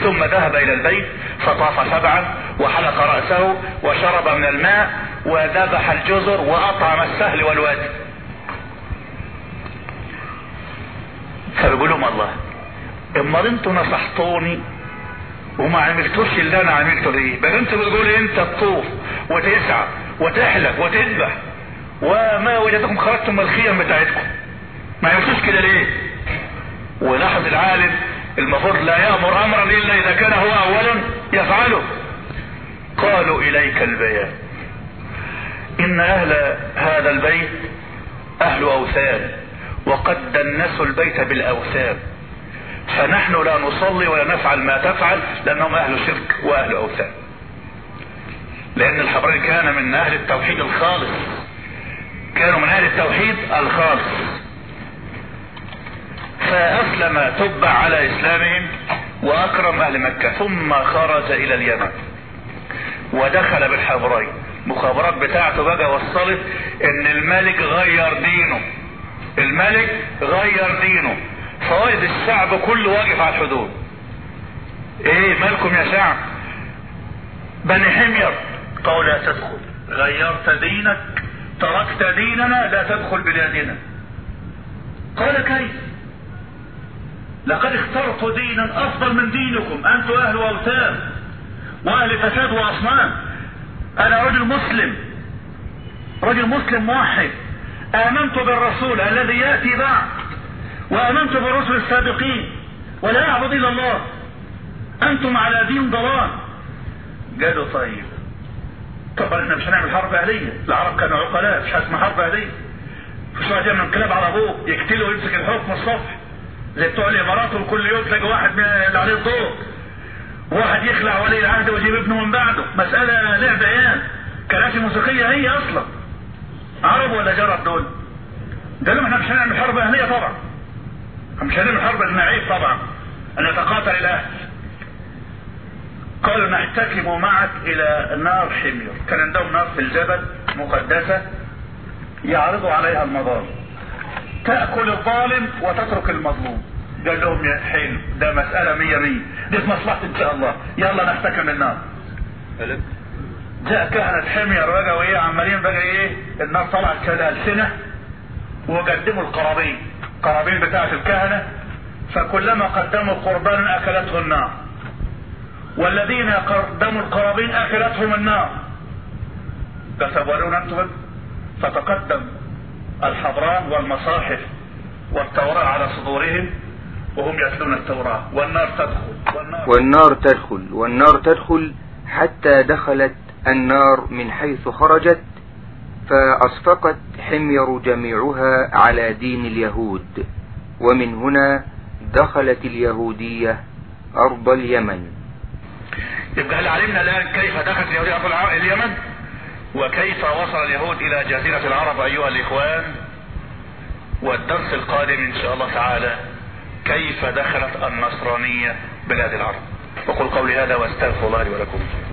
ثم ذهب إلى البيت فطاف سبعا وحلق رأسه وشرب من الماء وذبح الجزر وأطعم السهل والوادي فبيقول لهم الله؟ إما أنتوا نصحتوني وما عملتوش اللي أنا عملته ليه بل أنتوا بتقولوا أنت تطوف وتسعى وتحلق وتذبح وما وجدكم خرجتم من الخيم بتاعتكم. ما عملتوش كده ليه؟ ولاحظ العالم المفروض لا يأمر أمرا إلا إذا كان هو اولا يفعله. قالوا إليك البيان. إن أهل هذا البيت أهل أوثان وقد دنسوا البيت بالأوثان. فنحن لا نصلي ولا نفعل ما تفعل لأنهم أهل شرك وأهل أوثان. لأن الحبرين كان من أهل التوحيد الخالص. كانوا من أهل التوحيد الخالص. فأسلم تبع على إسلامهم وأكرم أهل مكة ثم خرج إلى اليمن. ودخل بالحبرين المخابرات بتاعته بقى وصلت إن الملك غير دينه. الملك غير دينه. فوائد الشعب كله واقف على الحدود. إيه مالكم يا شعب؟ بني حمير. قال لا تدخل. غيرت دينك تركت ديننا لا تدخل بلادنا. قال كيف لقد اخترت دينا أفضل من دينكم أنتم أهل اوثان وأهل فساد وأصنام. أنا رجل مسلم رجل مسلم موحد آمنت بالرسول الذي يأتي بعد. وآمنت بالرسل السابقين ولا أعبد إلا الله. أنتم على دين ضلال. قالوا طيب. طبعا إحنا مش هنعمل حرب أهلية؟ العرب كانوا عقلاء مش اسمها حرب أهلية. مش واحد يعمل انقلاب على أبوه يقتله ويمسك الحكم الصبح. زي بتوع الإمارات وكل يوم تلاقي واحد من اللي عليه الضوء. واحد يخلع ولي العهد ويجيب ابنه من بعده. مسألة لعبة أيام كراسي موسيقية هي أصلا. عرب ولا جرب دول؟ لهم إحنا مش هنعمل حرب أهلية طبعا. مش هنعمل حرب جماعية طبعا. أن يتقاتل الاهل قالوا نحتكم معك إلى نار حمير. كان عندهم نار في الجبل مقدسة يعرضوا عليها المظالم. تأكل الظالم وتترك المظلوم. قال لهم يا حلو ده مسألة مية مية. دي في مصلحة إن شاء الله. يلا نحتكم النار. جاء كهنة حمير بقى وايه عمالين بقى إيه النار طلعت كده ألسنة وقدموا القرابين. القرابين بتاعت الكهنة فكلما قدموا قربانا اكلته النار. والذين قدموا القرابين أكلتهم النار. تصورون أنتم؟ فتقدم الحضران والمصاحف والتوراة على صدورهم وهم يتلون التوراة. والنار تدخل والنار, والنار تدخل والنار تدخل حتى دخلت النار من حيث خرجت فأصفقت حمير جميعها على دين اليهود ومن هنا دخلت اليهودية أرض اليمن. يبقى هل علمنا الآن كيف دخلت اليهودية أرض اليمن؟ وكيف وصل اليهود إلى جزيرة العرب أيها الإخوان؟ والدرس القادم إن شاء الله تعالى كيف دخلت النصرانية بلاد العرب؟ وقل قولي هذا واستغفر الله لي ولكم.